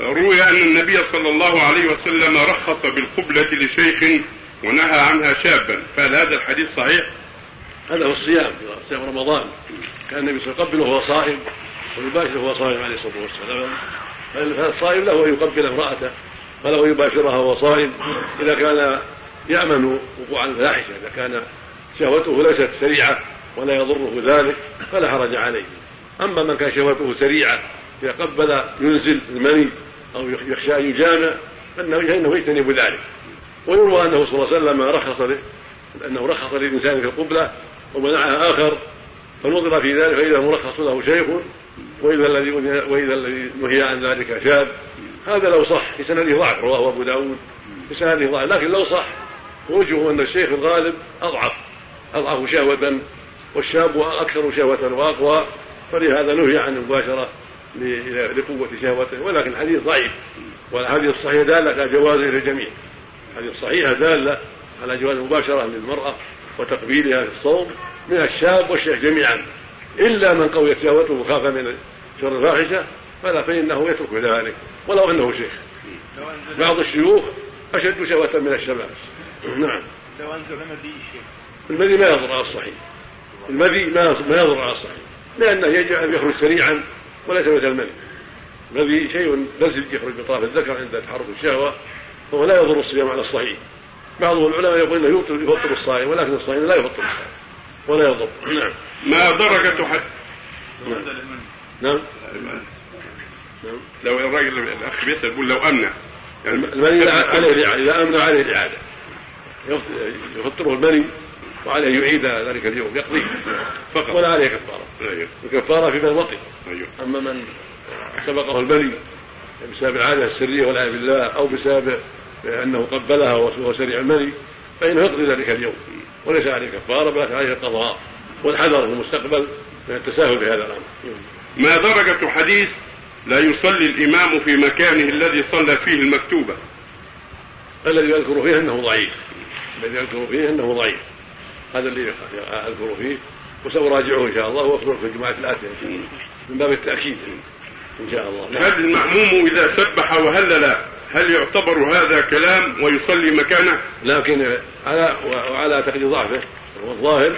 روي أن النبي صلى الله عليه وسلم رخص بالقبلة لشيخ ونهى عنها شابا. فهل هذا الحديث صحيح؟ هذا هو الصيام صيام رمضان. كان النبي صلى الله عليه وسلم يقبل وهو صائم ويباشر وهو صائم عليه الصلاة والسلام. فالصائم له أن يقبل امرأته فله يباشرها وهو صائم. إذا كان يأمن وقوع الفاحشه إذا كان شهوته ليست سريعة ولا يضره ذلك فلا حرج عليه. أما من كان شهوته سريعة إذا قبل ينزل المني أو يخشى أن يجامع فإنه يجتنب ذلك. ويروى أنه صلى الله عليه وسلم رخص له أنه رخص للإنسان في القبلة ومنعها آخر فنظر في ذلك فاذا مرخص له شيخ واذا الذي واذا الذي نهي عن ذلك شاب. هذا لو صح في سنده ضعف رواه أبو داود. في سنده ضعف لكن لو صح وجهه أن الشيخ الغالب أضعف أضعف شهوة والشاب أكثر شهوة وأقوى. فلهذا نهي عن المباشرة لقوة شهوته ولكن الحديث ضعيف والحديث الصحيح دالة على جوازه للجميع. الحديث الصحيحه دالة على جواز المباشره للمرأة وتقبيلها في الصوم من الشاب والشيخ جميعا. إلا من قويت شهوته وخاف من شر الفاحشة فلا فإنه يترك ذلك ولو أنه شيخ. بعض الشيوخ أشد شهوة من الشباب. نعم. لو أنزل المذي المذي ما يضر على الصحيح. المذي ما ما يضر على الصحيح. لأنه يجعل يخرج سريعا وليس مثل المذي. المذي شيء نزل يخرج بطرف الذكر عند تحرك الشهوة. فهو لا يضر الصيام على الصحيح. بعض العلماء يقول إنه يفطر الصائم ولكن الصائم لا يفطر الصائم ولا يضر. نعم. ما درجة حد نعم. نعم. نعم لو الراجل الأخ بيسأل يقول لو أمنع. يعني المني عليه إذا أمنع عليه الإعادة. يفطره المني وعليه يعيد ذلك اليوم يقضي فقط. ولا عليه كفارة. أيوه. الكفارة في من وطئ أيوه. أما من سبقه المني بسبب العادة السرية والعياذ بالله أو بسبب انه قبلها وهو سريع المني فإنه يقضي ذلك اليوم. وليس عليه كفارة بل عليه القضاء والحذر في المستقبل من التساهل بهذا الأمر. ما درجة حديث لا يصلي الإمام في مكانه الذي صلى فيه المكتوبة؟ الذي يذكر فيه أنه ضعيف. الذي يذكر فيه أنه ضعيف. هذا اللي أذكر فيه وسأراجعه إن شاء الله وأخبر في الجماعة الآتية. من باب التأكيد إن شاء الله. هل المأموم إذا سبح وهلل هل يعتبر هذا كلام ويصلي مكانه؟ لكن على وعلى تقدير ضعفه والظاهر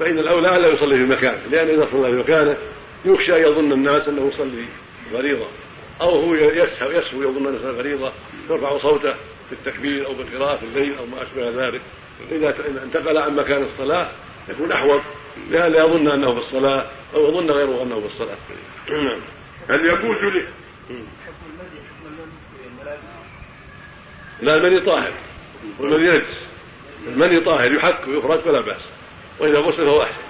فإن الأولى ألا يصلي في مكانه لأن إذا صلى في مكانه يخشى أن يظن الناس أنه يصلي فريضة أو هو يسهو يسهو يظن أنها فريضة يرفع صوته في التكبير أو بالقراءة في الليل أو ما أشبه ذلك. إذا انتقل عن مكان الصلاة يكون أحوط لئلا يظن أنه في الصلاة أو يظن غيره أنه في الصلاة. هل يجوز له لا المني طاهر والمني نجس المني طاهر يحك ويخرج ولا بأس وإذا غسل فهو أحسن.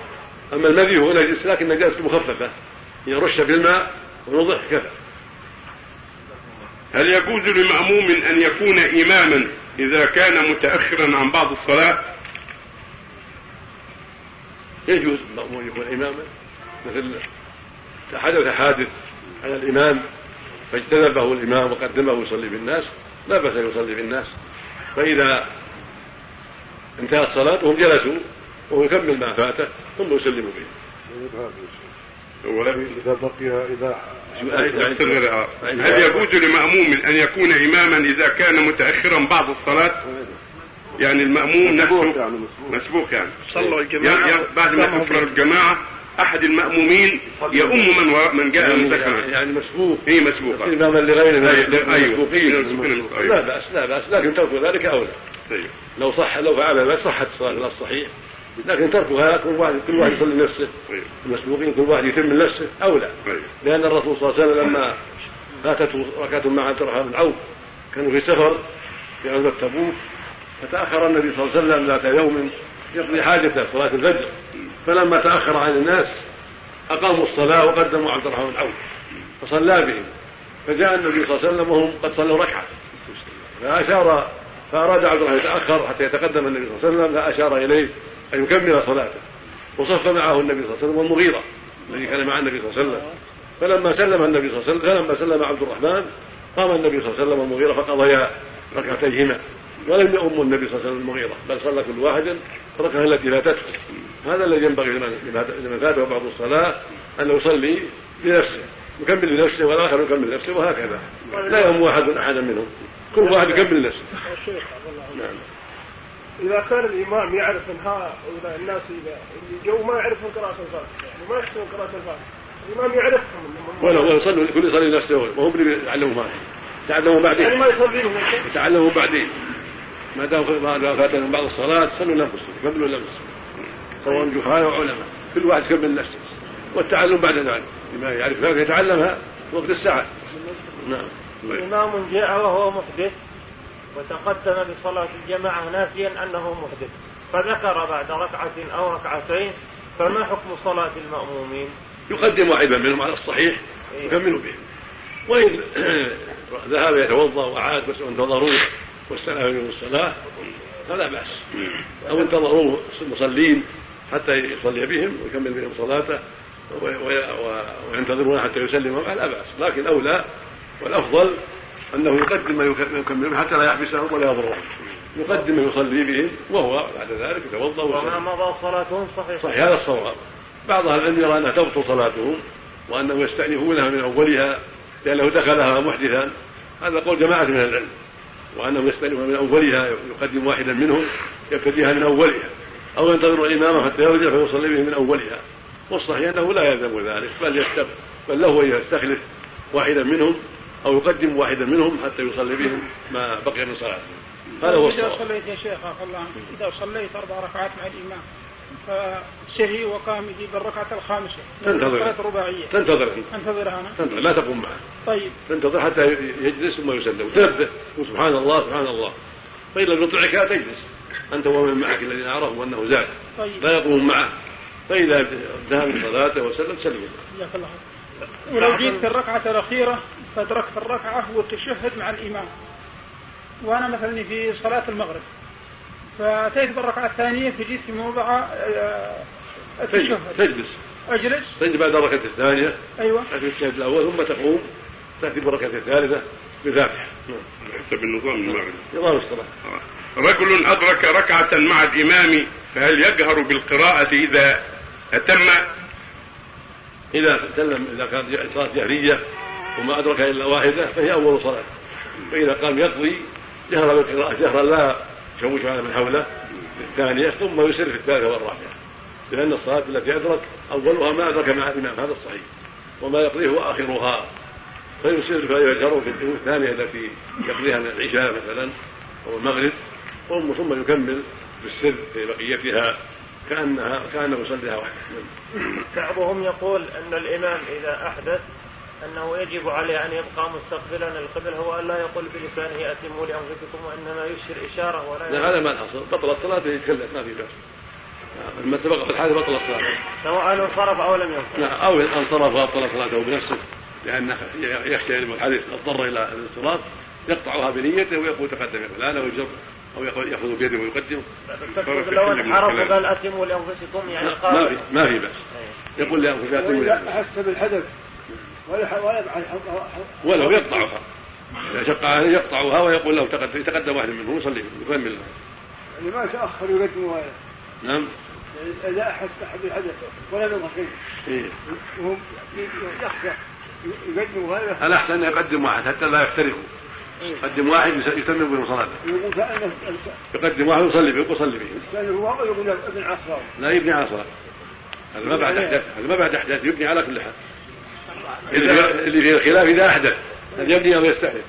أما المذي هو نجس لكن نجاسة مخففة. يرش بالماء ونضح كفى. هل يجوز لمأموم أن يكون إماما إذا كان متأخرا عن بعض الصلاة؟ يجوز المأموم يكون إماما. مثل حدث حادث على الإمام فاجتنبه الإمام وقدمه يصلي بالناس. لا بأس أن يصلي بالناس فإذا انتهت صلاتهم جلسوا وهو يكمل ما فاته ثم يسلم به. إذا بقي إذا هل يجوز لمأموم أن يكون إماما إذا كان متأخرا بعض الصلاة؟ يعني المأموم نفسه يعني مسبوق. يعني. صلوا الجماعة بعد ما تفرغ الجماعة أحد المأمومين يؤم من و... من جاء متأخرا يعني, يعني مسبوق. اي مسبوق إماما لغيره المسبوقين. لا بأس لا بأس. لكن ترك ذلك أولى. طيب. لو صح لو فعل ذلك صحت الصلاة الصحيح. لكن تركها كل واحد كل واحد يصلي نفسه المسبوقين كل واحد يتم نفسه أولى. لأن الرسول صلى الله عليه وسلم لما فاتته ركعة مع عبد الرحمن بن عوف كانوا في سفر في غزوه تبوك فتأخر النبي صلى الله عليه وسلم ذات يوم يقضي حاجته صلاة الفجر. فلما تأخر عن الناس أقاموا الصلاة وقدموا عبد الرحمن بن عوف فصلى بهم. فجاء النبي صلى الله عليه وسلم وهم قد صلوا ركعة. فاشار فأراد عبد الرحمن يتأخر حتى يتقدم النبي صلى الله عليه وسلم فاشار إليه أن يكمل صلاته. وصف معه النبي صلى الله عليه وسلم والمغيرة الذي كان مع النبي صلى الله عليه وسلم. فلما سلم النبي صلى الله عليه وسلم فلما سلم عبد الرحمن قام النبي صلى الله عليه وسلم والمغيرة فقضيا ركعتيهما. ولم يؤم النبي صلى الله عليه وسلم المغيرة بل صلى كل واحد الركعة التي فاتته هذا الذي ينبغي لمن فاته بعض الصلاة أن يصلي بنفسه يكمل لنفسه والآخر يكمل لنفسه وهكذا. لا يؤم واحد أحدا منهم. كل واحد يكمل لنفسه. نعم. إذا كان الإمام يعرف ان هؤلاء الناس اذا اللي جو ما يعرفون قراءة الفاتحة يعني ما يحسنون قراءة الفاتحة. الإمام يعرفهم. ولا يصلي كل يصلي نفسه وهم اللي يتعلموا ما يتعلموا بعدين. يعني ما يصلي يتعلموا بعدين. ما دام ما فاتهم بعض الصلاة صلوا لانفسهم كملوا لانفسهم سواء جهال أو علماء كل واحد يكمل نفسه. والتعلم بعد ذلك. لما يعرف يتعلمها وقت الساعة. نعم. إمام جاء وهو محدث وتقدم بصلاة الجماعة ناسيا أنه محدث. فذكر بعد ركعة أو ركعتين فما حكم صلاة المأمومين؟ يقدم واحدا منهم على الصحيح إيه. يكمل به وإن ذهب يتوضأ وعاد بس انتظروه. واستلم منهم الصلاة فلا بأس. أو انتظروه المصلين حتى يصلي بهم ويكمل بهم صلاته وينتظرون حتى يسلم. لا بأس. لكن الأولى والأفضل أنه يقدم ما يكملون حتى لا يحبسهم ولا يضرهم. يقدم يصلي بهم وهو بعد ذلك يتوضأ وما مضى صلاتهم صحيح. صحيح هذا الصواب. بعض أهل العلم يرى أنها تبطل صلاتهم وأنهم يستأنفونها من أولها لأنه دخلها محدثا. هذا قول جماعة من العلم. وانهم يستأنفونها من أولها يقدم واحدا منهم يبتديها من أولها. أو ينتظر الامام حتى يرجع فيصلي به من أولها. والصحيح أنه لا يلزم ذلك بل يستف بل له أن يستخلف واحدا منهم أو يقدم واحدا منهم حتى يصلي بهم ما بقي من صلاته. هذا هو الصواب. إذا صليت يا شيخ الله إذا صليت أربع ركعات مع الإمام فشهي وقام يجيب الركعة الخامسة. تنتظر. رباعية تنتظر. تنتظرها أنا. تنتظر. لا تقوم معه. طيب. تنتظر حتى يجلس ثم يسلم. تنبه. سبحان الله سبحان الله. فإن لم يطعك تجلس. أنت ومن معك الذين عرفوا أنه زاد. طيب. لا يقوم معه. فإذا ذهب من صلاته وسلم سلم. جزاك الله ولو جيت في الركعة الأخيرة فأدركت الركعة والتشهد مع الإمام. وأنا مثلا في صلاة المغرب فأتيت بالركعة الثانية فجيت في موضع تجلس. أجلس. تجلس بعد الركعة الثانية. أيوة. تأتي التشهد الأول ثم تقوم. تأتي بالركعة الثالثة بالفاتحة حسب النظام المغرب نظام الصلاة. رجل أدرك ركعة مع الإمام فهل يجهر بالقراءة إذا أتم؟ إذا سلم إذا كانت صلاة جهرية وما أدرك إلا واحدة فهي أول صلاة. فإذا قام يقضي جهر بالقراءة جهرا لا يشوش على من حوله الثانية ثم يسر في الثالثة والرابعة. لأن الصلاة التي أدرك أولها ما أدرك مع الإمام هذا الصحيح. وما يقضيه هو آخرها فيسر فيجهر في الجهود الثانية التي يقضيها من العشاء مثلا أو المغرب ثم يكمل بالسر في بقيتها كانها كانه يصليها وحده بعضهم يقول أن الإمام إذا أحدث أنه يجب عليه أن يبقى مستقبلا. القبله هو الا يقول بلسانه أتموا لأنفسكم وإنما يشير إشارة ولا لا هذا ما الحصل بطل الصلاه يتكلم ما في باس لما سبق في الحادث بطل الصلاة. سواء انصرف أو لم ينصرف. نعم أو انصرف وابطل صلاته بنفسه لأنه يخشى أن الحديث اضطر إلى الانصراف يقطعها بنيته ويقول تقدم يا فلان أو يجر أو ياخذ بيده ويقدم. لو انحرف وقال أتموا لأنفسكم يعني قال ما في ما في بأس. يقول لأنفسكم أتموا لأنفسكم. أحس بالحدث ولا ولا ولو يقطعها. إذا شق عليه يقطعها ويقول له يتقدم واحد منهم يصلي يكمل يعني ما تاخر يقدم نعم. اذا احس احد الحدث ولا ينظر شيء. إيه. وهو يخشى يقدم غيره الأحسن أن يقدم واحد حتى لا يفترقوا. يقدم واحد يتم بهم صلاته يقدم واحد يصلي به يقول صلي به يقول ابن عصر لا يبني على صلاة. هذا ما بعد احداث هذا ما بعد أحداث. يبني على كل حال. اللي فيه الخلاف إذا أحدث. هل يبني أو يستحدث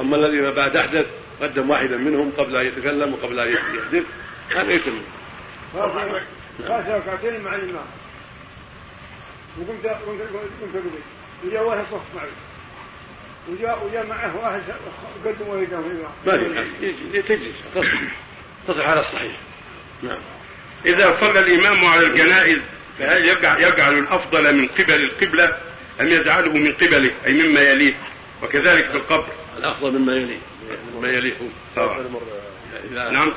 أما الذي بعد أحدث قدم واحدا منهم قبل أن يتكلم وقبل أن يحدث هذا يتم. فاتح ركعتين مع الامام وقمت قمت قمت قمت وجاء واحد صف معي. وجاء وجاء معه واحد قدم يده ما في تجلس. تصح على الصحيح نعم. إذا صلى الإمام على الجنائز فهل يجعل, يجعل الأفضل من قبل القبلة أم يجعله من قبله؟ أي مما يليه. وكذلك في القبر. الأفضل مما يليه. مما يليه. نعم.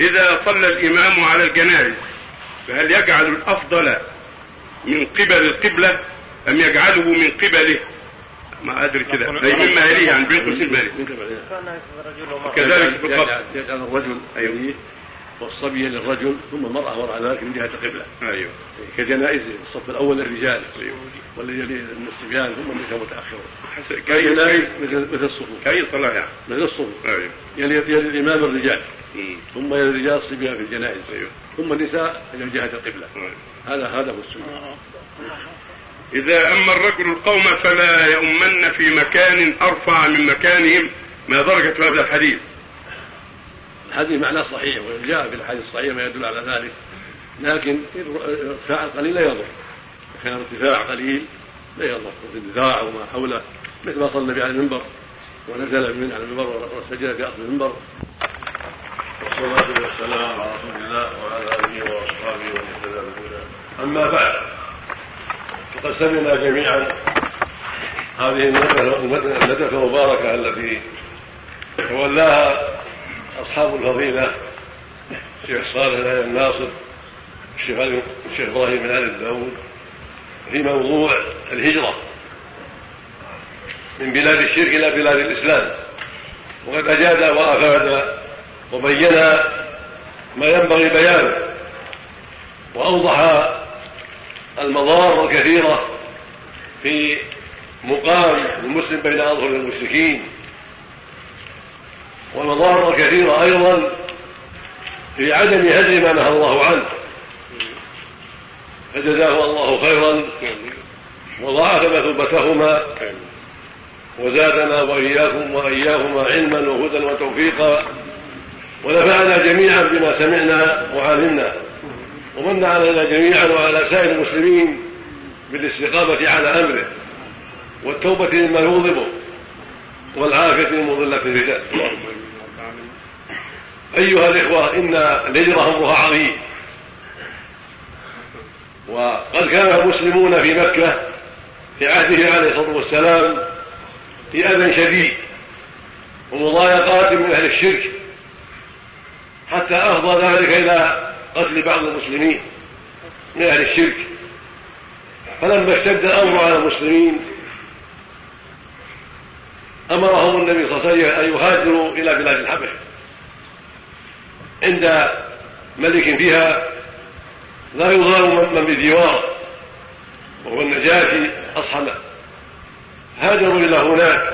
إذا صلى الإمام على الجنائز فهل يجعل الأفضل من قبل القبلة أم يجعله من قبله؟ ما أدري كذا أي مما يليه عن بين قوسين كذلك في القبر يجعل الرجل يليه والصبي للرجل ثم المرأة وراء ذلك من جهة القبلة. أيوه. كجنائز الصف الأول للرجال. أيوه. والذي يليه الصبيان ثم النساء متأخرون كجنائز مثل الصفوف. كأي صلاة يعني؟ مثل الصفوف. أيوه. يلي يلي الإمام الرجال. ثم الرجال الصبيان في الجنائز أيوه. ثم النساء إلى جهة القبلة. أيوه. هذا هذا هو السنة. إذا أما الرجل القوم فلا يؤمن في مكان أرفع من مكانهم ما درجة هذا الحديث. الحديث معناه صحيح وجاء في الحديث الصحيح ما يدل على ذلك. لكن ارتفاع القليل لا يضر. كان ارتفاع قليل لا يضر. الدفاع وما حوله. مثل ما صلى النبي على المنبر ونزل من على المنبر وسجد في اصل المنبر. والصلاة والسلام على رسول الله وعلى آله وأصحابه ومن اهتدى أما بعد فقد سمعنا جميعا هذه المدرسة المباركة التي تولاها أصحاب الفضيلة الشيخ صالح الناصر الشيخ الشيخ إبراهيم بن آل داود في موضوع الهجرة من بلاد الشرك إلى بلاد الإسلام وقد أجاد وأفاد وبين ما ينبغي بيانه وأوضح المضار الكثيرة في مقام المسلم بين أظهر المشركين والمضار الكثيرة أيضا في عدم هدم ما نهى الله عنه. فجزاه الله خيرا وضاعف مثوبتهما وزادنا وإياكم وإياهما علما وهدى وتوفيقا. ونفعنا جميعا بما سمعنا وعلمنا. ومن علينا جميعا وعلى سائر المسلمين بالاستقامة على أمره والتوبة مما يغضبه والعافية من مضلة الفتن. أيها الإخوة إن الهجرة أمرها عظيم. وقد كان المسلمون في مكة في عهده عليه الصلاة والسلام في أذى شديد ومضايقات من أهل الشرك. حتى أفضى ذلك إلى قتل بعض المسلمين من أهل الشرك. فلما اشتد الأمر على المسلمين أمرهم النبي صلى الله عليه وسلم أن يهاجروا إلى بلاد الحبش. عند ملك فيها لا يظلم من بديوار وهو النجاشي أصحمه هاجروا إلى هناك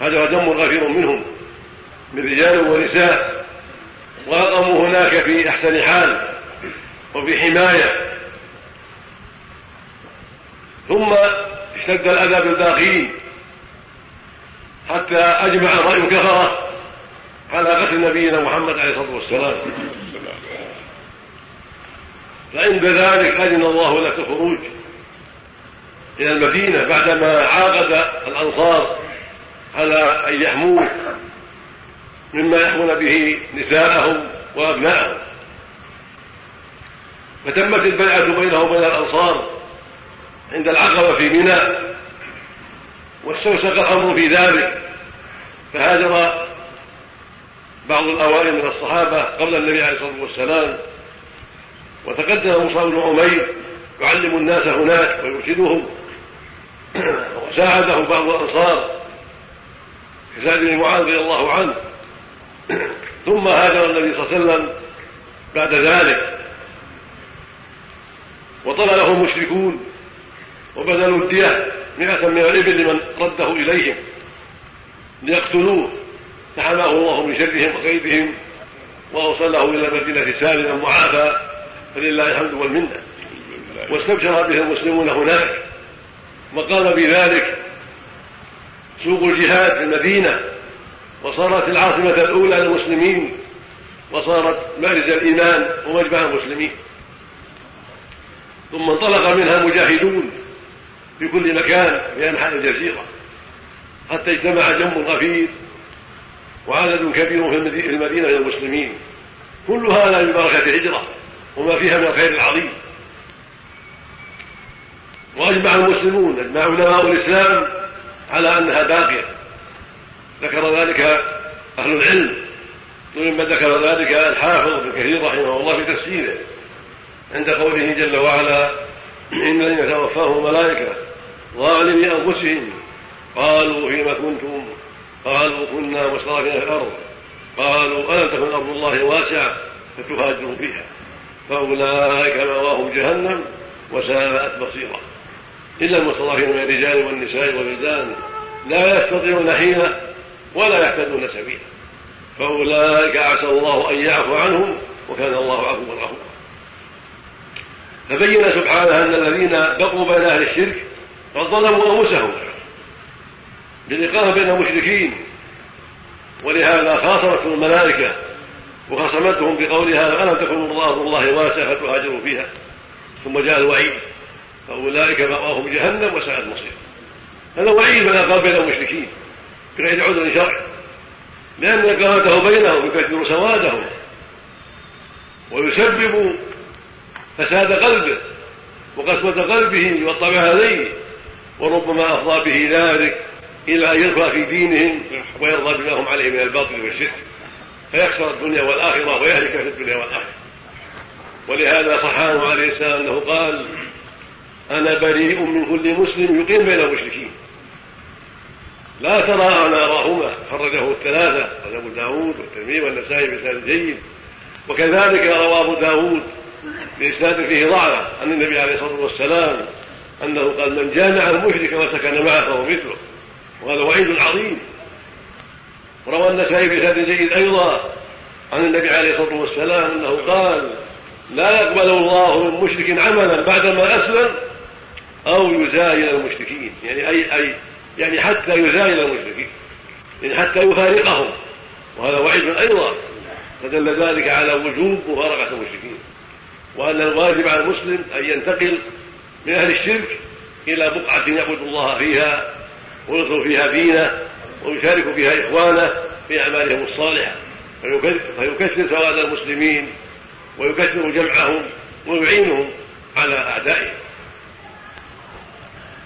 هاجر دم غفير منهم من رجال ونساء. وأقاموا هناك في أحسن حال وفي حماية. ثم اشتد الأذى بالباقين حتى أجمع رأي الكفرة على قتل نبينا محمد عليه الصلاة والسلام. فعند ذلك أذن الله لك الخروج إلى المدينة بعدما عاقد الأنصار على أن يحموه. مما يحمون به نساءهم وأبناءهم فتمت البيعة بينه وبين الأنصار عند العقبة في منى واستوسق الأمر في ذلك. فهاجر بعض الأوائل من الصحابة قبل النبي عليه الصلاة والسلام وتقدم مصعب بن عمير يعلم الناس هناك ويرشدهم. وساعده بعض الأنصار بن معاذ رضي الله عنه. ثم هاجر النبي صلى الله عليه وسلم بعد ذلك. وطلب له المشركون وبذلوا الدية مئة من الإبل لمن رده إليهم ليقتلوه. فحماه الله من شرهم وكيدهم وأوصله إلى المدينة سالما معافى. فلله الحمد والمنة. واستبشر به المسلمون هناك. وقام بذلك سوق الجهاد في المدينة. وصارت العاصمة الأولى للمسلمين وصارت مارز الإيمان ومجمع المسلمين. ثم انطلق منها مجاهدون في كل مكان في أنحاء الجزيرة حتى اجتمع جم غفير وعدد كبير في المدينة من المسلمين. كل هذا من بركة الهجرة وما فيها من الخير العظيم. وأجمع المسلمون أجمع علماء الإسلام على أنها باقية. ذكر ذلك أهل العلم وممن ذكر ذلك الحافظ ابن كثير رحمه الله في تفسيره عند قوله جل وعلا إن الذين توفاهم ملائكة ظالمي أنفسهم قالوا فيما كنتم؟ قالوا كنا مستضعفين في الأرض. قالوا ألم تكن أرض الله واسعة فتهاجروا فيها فأولئك مأواهم جهنم وساءت مصيرا. إلا المستضعفين من الرجال والنساء والولدان لا يستطيعون حيلة ولا يهتدون سبيلا فأولئك عسى الله أن يعفو عنهم وكان الله عفوا غفورا. فبين سبحانه أن الذين بقوا بين أهل الشرك قد ظلموا أنفسهم بالإقامة بين المشركين ولهذا خاصمتهم الملائكة وخصمتهم بقولها ألم تكن الله الله واسعة فتهاجروا فيها؟ ثم جاء الوعيد فأولئك مأواهم جهنم وساءت مصير هذا وعيد من أقام بين المشركين. بغير عذر شرعي لأن إقامته بينهم يكثر سوادهم ويسبب فساد قلبه وقسوة قلبه والطبع عليه وربما أفضى به ذلك إلى أن يدخل في دينهم ويرضى بما هم عليه من الباطل والشرك فيخسر الدنيا والآخرة ويهلك في الدنيا والآخرة. ولهذا صح عليه السلام أنه قال أنا بريء من كل مسلم يقيم بين المشركين. لا ترى أنا أراهما خرجه الثلاثة قال أبو داود والترمذي والنسائي بإسناد جيد. وكذلك روى أبو داود بإسناد فيه ضعف عن النبي عليه الصلاة والسلام أنه قال من جامع المشرك وسكن معه فهو مثله. وهذا وعيد عظيم. روى النسائي بإسناد جيد أيضا عن النبي عليه الصلاة والسلام أنه قال لا يقبل الله من مشرك عملا بعدما أسلم أو يزايل المشركين. يعني أي أي يعني حتى يزايل المشركين يعني حتى يفارقهم. وهذا وعيد أيضا فدل ذلك على وجوب مفارقة المشركين وأن الواجب على المسلم أن ينتقل من أهل الشرك إلى بقعة يعبد الله فيها ويدخل فيها دينه ويشارك فيها إخوانه في أعمالهم الصالحة فيكثر سواد المسلمين ويكثر جمعهم ويعينهم على أعدائهم.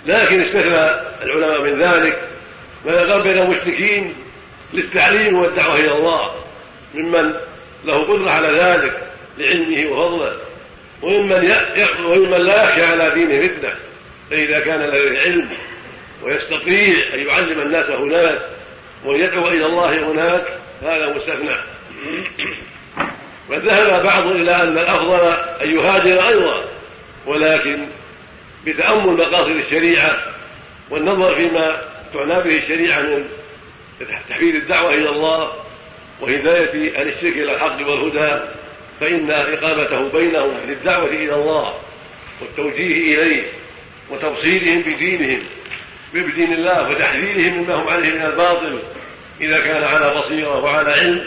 لكن استثنى العلماء من ذلك ما يقام بين المشركين للتعليم والدعوة إلى الله ممن له قدرة على ذلك لعلمه وفضله وممن وممن لا يخشى على دينه مثله فإذا كان له علم ويستطيع أن يعلم الناس هناك وأن يدعو إلى الله هناك هذا مستثنى. وذهب بعض إلى أن الأفضل أن يهاجر أيضا ولكن بتأمل مقاصد الشريعة والنظر فيما تعنى به الشريعة من تحفيز الدعوة إلى الله وهداية أهل الشرك إلى الحق والهدى فإن إقامته بينهم للدعوة إلى الله والتوجيه إليه وتبصيرهم بدينهم بدين الله وتحذيرهم مما هم عليه من الباطل إذا كان على بصيرة وعلى علم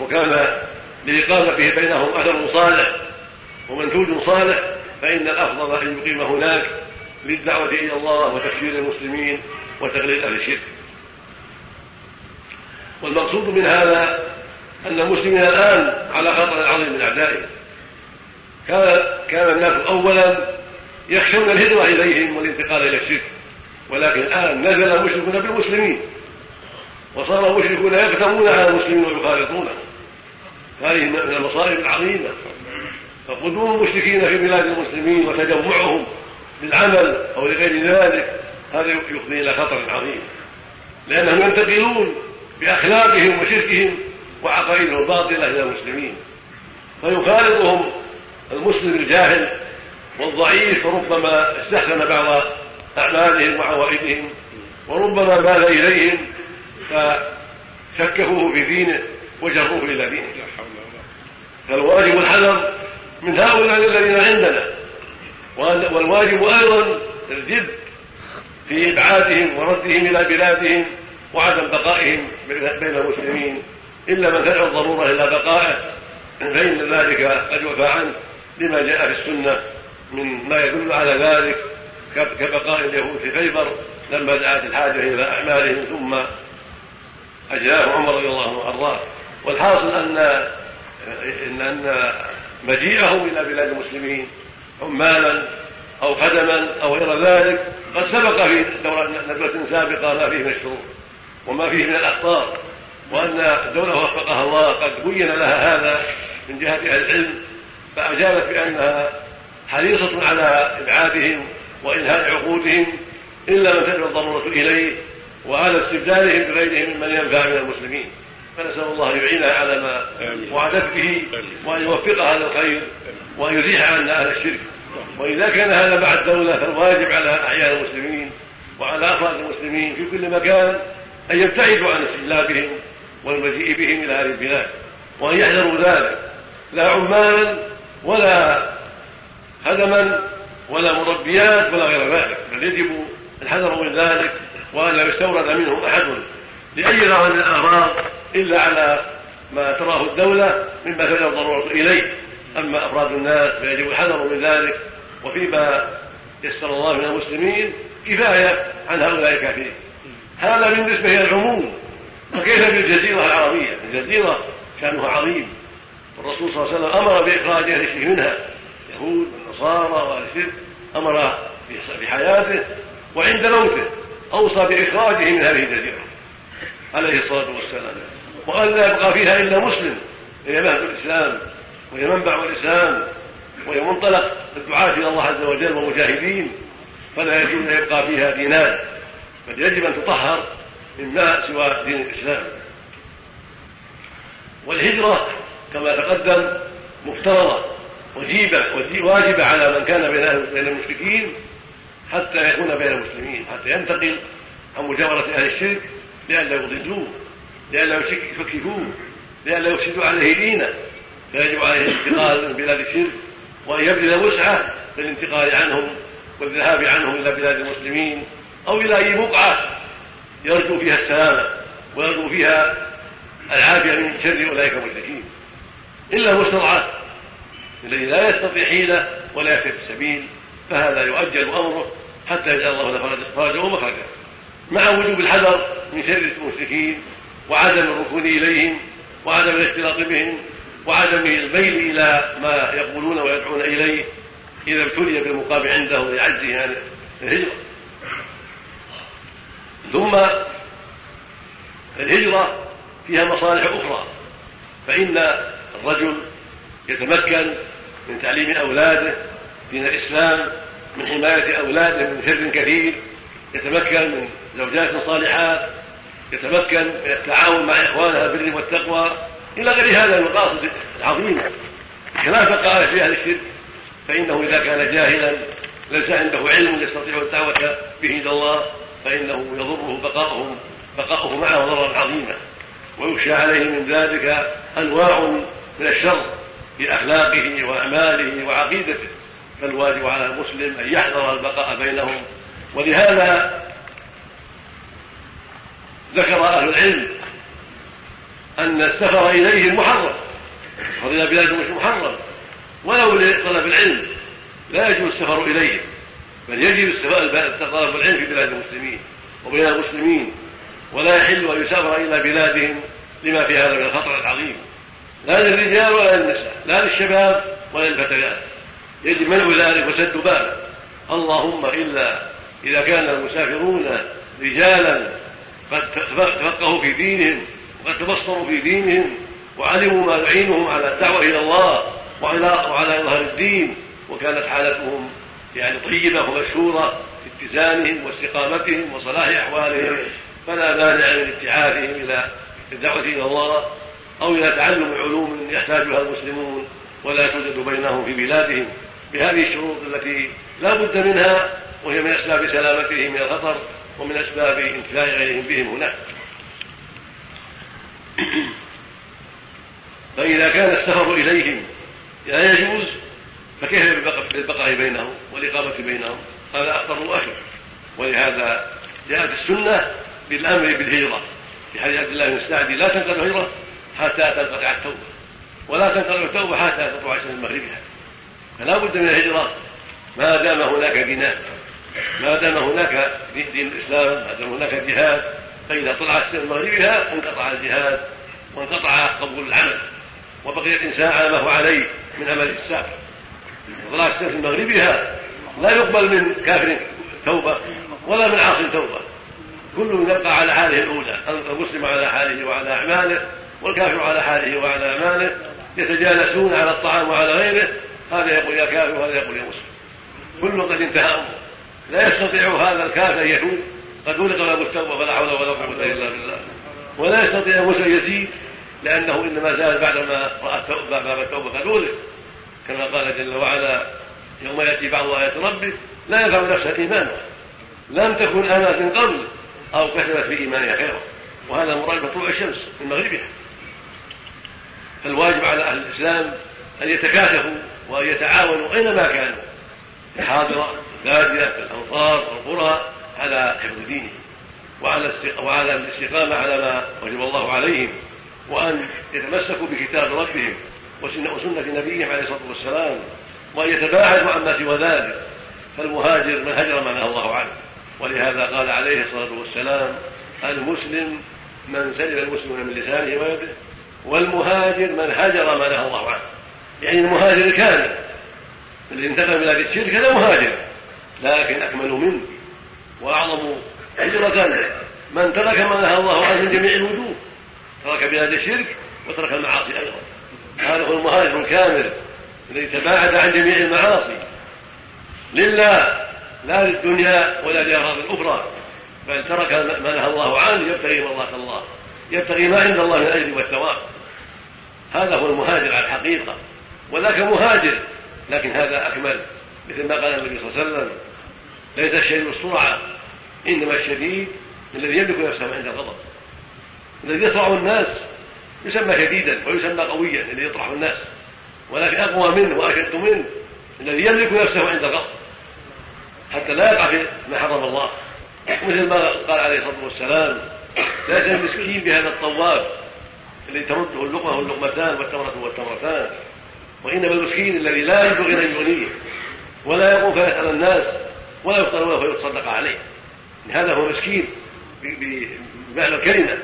وكان لإقامته بينهم أثر صالح ومنتوج صالح فإن الأفضل أن يقيم هناك للدعوة إلى الله وتكفير المسلمين وتقليل أهل الشرك. والمقصود من هذا أن المسلمين الآن على خطر عظيم من أعدائهم. كان كان الناس أولا يخشون الهجرة إليهم والانتقال إلى الشرك ولكن الآن نزل المشركون بالمسلمين وصار المشركون يقترون على المسلمين ويخالطونهم هذه من المصائب العظيمة. فقدوم المشركين في بلاد المسلمين وتجمعهم للعمل أو لغير ذلك هذا يفضي إلى خطر عظيم. لأنهم ينتقلون بأخلاقهم وشركهم وعقائدهم الباطلة إلى المسلمين. فيخالطهم المسلم الجاهل والضعيف وربما استحسن بعض أعمالهم وعوائدهم وربما مال إليهم فشككوه في دينه وجروه إلى دينه. فالواجب الحذر من هؤلاء الذين عندنا. والواجب أيضا الجد في إبعادهم وردهم إلى بلادهم وعدم بقائهم بين المسلمين. إلا من تدعو الضرورة إلى بقائه فإن ذلك قد يعفى عنه لما جاء في السنة من ما يدل على ذلك كبقاء اليهود في خيبر لما دعت الحاجة إلى أعمالهم ثم أجلاه عمر رضي الله عنه والحاصل أن إن أن مجيئهم إلى بلاد المسلمين عمالا أو خدما أو غير ذلك. قد سبق في ندوة سابقة ما فيه من الشرور وما فيه من الأخطار وأن الدولة وفقها الله قد بين لها هذا من جهة أهل العلم فأجابت بأنها حريصة على إبعادهم وإنهاء عقودهم إلا من تدعو الضرورة إليه وعلى استبدالهم بغيرهم ممن ينفع من المسلمين. فنسأل الله أن يعينها على ما وعدت به وأن يوفقها للخير وأن يزيح عنا أهل الشرك. وإذا كان هذا بعد الدولة فالواجب على أعيان المسلمين وعلى أفراد المسلمين في كل مكان أن يبتعدوا عن استجلابهم والمجيء بهم إلى هذه البلاد وأن يحذروا ذلك. لا عمالا ولا خدما ولا مربيات ولا غير ذلك بل يجب الحذر من ذلك وأن لا يستورد منهم أحد. لأي نوع من الأغراض إلا على ما تراه الدولة مما تدعو الضرورة إليه. أما أفراد الناس فيجب الحذر من ذلك وفيما يسر الله من المسلمين كفاية عن هؤلاء الكافرين. هذا بالنسبة إلى العموم. وكيف بالجزيرة العربية؟ الجزيرة شأنها عظيم. والرسول صلى الله عليه وسلم أمر بإخراج أهل الشرك منها. اليهود والنصارى وأهل أمر في حياته وعند موته. أوصى بإخراجه من هذه الجزيرة. عليه الصلاة والسلام. وأن لا يبقى فيها إلا مسلم. هي مهد الإسلام وهي منبع الإسلام وهي منطلق الدعاة إلى الله عز وجل والمجاهدين فلا يجوز أن يبقى فيها دينان بل يجب أن تطهر مما سوى دين الإسلام. والهجرة كما تقدم مفترضة وجيبة واجبة على من كان بين المشركين حتى يكون بين المسلمين حتى ينتقل عن مجاورة أهل الشرك لئلا يضلوه لئلا يفككوه لئلا يفسدوا عليه دينه. فيجب عليه الانتقال من بلاد الشرك وأن يبذل وسعه في الانتقال عنهم والذهاب عنهم إلى بلاد المسلمين أو إلى أي بقعة يرجو فيها السلامة ويرجو فيها العافية من شر أولئك المشركين إلا المستضعف الذي لا يستطيع حيلة ولا يهتدي السبيل فهذا يؤجل أمره حتى يجعل الله له فرجا ومخرجا مع وجوب الحذر من شر المشركين وعدم الركون إليهم وعدم الاختلاط بهم وعدم الميل إلى ما يقولون ويدعون إليه إذا ابتلي بالمقام عنده لعجزه عن الهجرة. ثم الهجرة فيها مصالح أخرى فإن الرجل يتمكن من تعليم أولاده دين الإسلام من حماية أولاده من شر كثير يتمكن من زوجات صالحات يتمكن من التعاون مع إخوانها بالبر والتقوى إلى غير هذا المقاصد العظيمة خلاف قال في أهل الشرك فإنه إذا كان جاهلا ليس عنده علم يستطيع الدعوة به إلى الله فإنه يضره بقاؤهم بقاؤه معه ضررا عظيما. ويخشى عليه من ذلك أنواع من الشر في أخلاقه وأعماله وعقيدته. فالواجب على المسلم أن يحذر البقاء بينهم. ولهذا ذكر أهل العلم أن السفر إليه محرم السفر إلى بلاد مش محرم ولو لطلب العلم لا يجوز السفر اليهم بل يجب طلب العلم في بلاد المسلمين وبين المسلمين ولا يحل أن يسافر إلى بلادهم لما في هذا من الخطر العظيم. لا للرجال ولا للنساء لا للشباب ولا للفتيات. يجب منع ذلك وسد بابه اللهم إلا إذا كان المسافرون رجالا قد تفقهوا في دينهم وقد تبصروا في دينهم وعلموا ما يعينهم على الدعوة إلى الله وعلى وعلى إظهار الدين. وكانت حالتهم يعني طيبة ومشهورة في اتزانهم واستقامتهم وصلاح أحوالهم. فلا مانع من ابتعاثهم إلى الدعوة إلى الله أو إلى تعلم علوم يحتاجها المسلمون ولا توجد بينهم في بلادهم. بهذه الشروط التي لا بد منها وهي من أسباب سلامتهم من الخطر ومن أسباب انتفاع غيرهم بهم هناك. فإذا كان السفر إليهم لا يجوز فكيف بالبقاء بينهم والإقامة بينهم؟ هذا اخطر واشد ولهذا جاءت السنة بالأمر بالهجرة. في حديث عبد الله بن السعدي لا تنقل الهجرة حتى تنقطع التوبة. ولا تنقطع التوبة حتى تطلع سنه مغربها فلا بد من الهجرة. ما دام هناك دينان ما دام هناك دين الإسلام ما دام هناك جهاد فإذا طلعت سنة مغربها انقطع الجهاد وانقطع قبول العمل وبقي الإنسان على ما هو عليه من عمل السابق طلعت سنة مغربها لا يقبل من كافر توبة ولا من عاص توبة. كل يبقى على حاله الأولى المسلم على حاله وعلى أعماله والكافر على حاله وعلى أعماله يتجالسون على الطعام وعلى غيره هذا يقول يا كافر وهذا يقول يا مسلم. كل قد انتهى أمره. لا يستطيع هذا الكافر أن يتوب قد خلق له التوبه فلا حول ولا قوة إلا بالله. ولا يستطيع المسلم يزيد لأنه إنما زال بعدما رأى باب التوبة قد ولد. كما قال جل وعلا يوم يأتي بعض آيات ربك لا ينفع نفسا إيمانها. لم تكن امات من قبل أو كسبت في إيمانها خيرا. وهذا مراد بطلوع الشمس من مغربها. فالواجب على أهل الإسلام أن يتكاتفوا وأن يتعاونوا أينما كانوا. الحاضرة البادية في الأمصار والقرى على حفظ دينهم. وعلى وعلى الاستقامة على ما وجب الله عليهم. وأن يتمسكوا بكتاب ربهم وسنة نبيهم عليه الصلاة والسلام. وأن يتباعدوا عما سوى ذلك. فالمهاجر من هجر ما نهى الله عنه. ولهذا قال عليه الصلاة والسلام المسلم من سلم المسلمون من لسانه ويده والمهاجر من هجر ما نهى الله عنه. يعني المهاجر الكامل الذي انتقل من بلاد الشرك هذا مهاجر لكن أكمل منه وأعظم هجرة من ترك ما نهى الله عنه من جميع الوجوه ترك بلاد الشرك وترك المعاصي أيضا. هذا هو المهاجر الكامل الذي تباعد عن جميع المعاصي. لله لا للدنيا ولا لأغراض أخرى بل ترك ما نهى الله عنه يبتغي مرضات الله يبتغي ما عند الله من الاجر والثواب هذا هو المهاجر على الحقيقة. وذاك مهاجر لكن هذا أكمل مثل ما قال النبي صلى الله عليه وسلم. ليس الشديد السرعة إنما الشديد الذي يملك نفسه عند الغضب. الذي يصرع الناس يسمى شديدا ويسمى قويا الذي يطرح الناس. ولكن أقوى منه وأشد منه الذي يملك نفسه عند الغضب. حتى لا يقع في ما حرم الله. مثل ما قال عليه الصلاة والسلام ليس المسكين بهذا الطواف الذي ترده اللقمة واللقمتان والتمرة والتمرتان. وإنما المسكين الذي لا يجد غير أن يغنيه ولا يقوم فيسأل الناس ولا يفطر له فيتصدق عليه. هذا هو مسكين بمعنى الكلمة.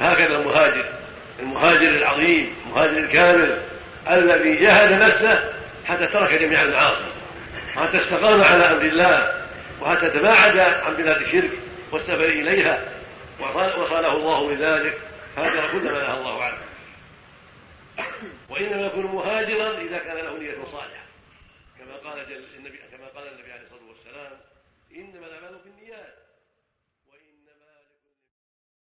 هكذا المهاجر المهاجر العظيم المهاجر الكامل الذي جاهد نفسه حتى ترك جميع المعاصي وحتى استقام على أمر الله وحتى تباعد عن بلاد الشرك واستفر إليها وصانه الله بذلك. هذا كل ما نهى الله عنه. وإنما يكون مهاجرا إذا كان له نية صالحة كما قال النبي كما قال النبي عليه الصلاة والسلام إنما الأعمال بالنيات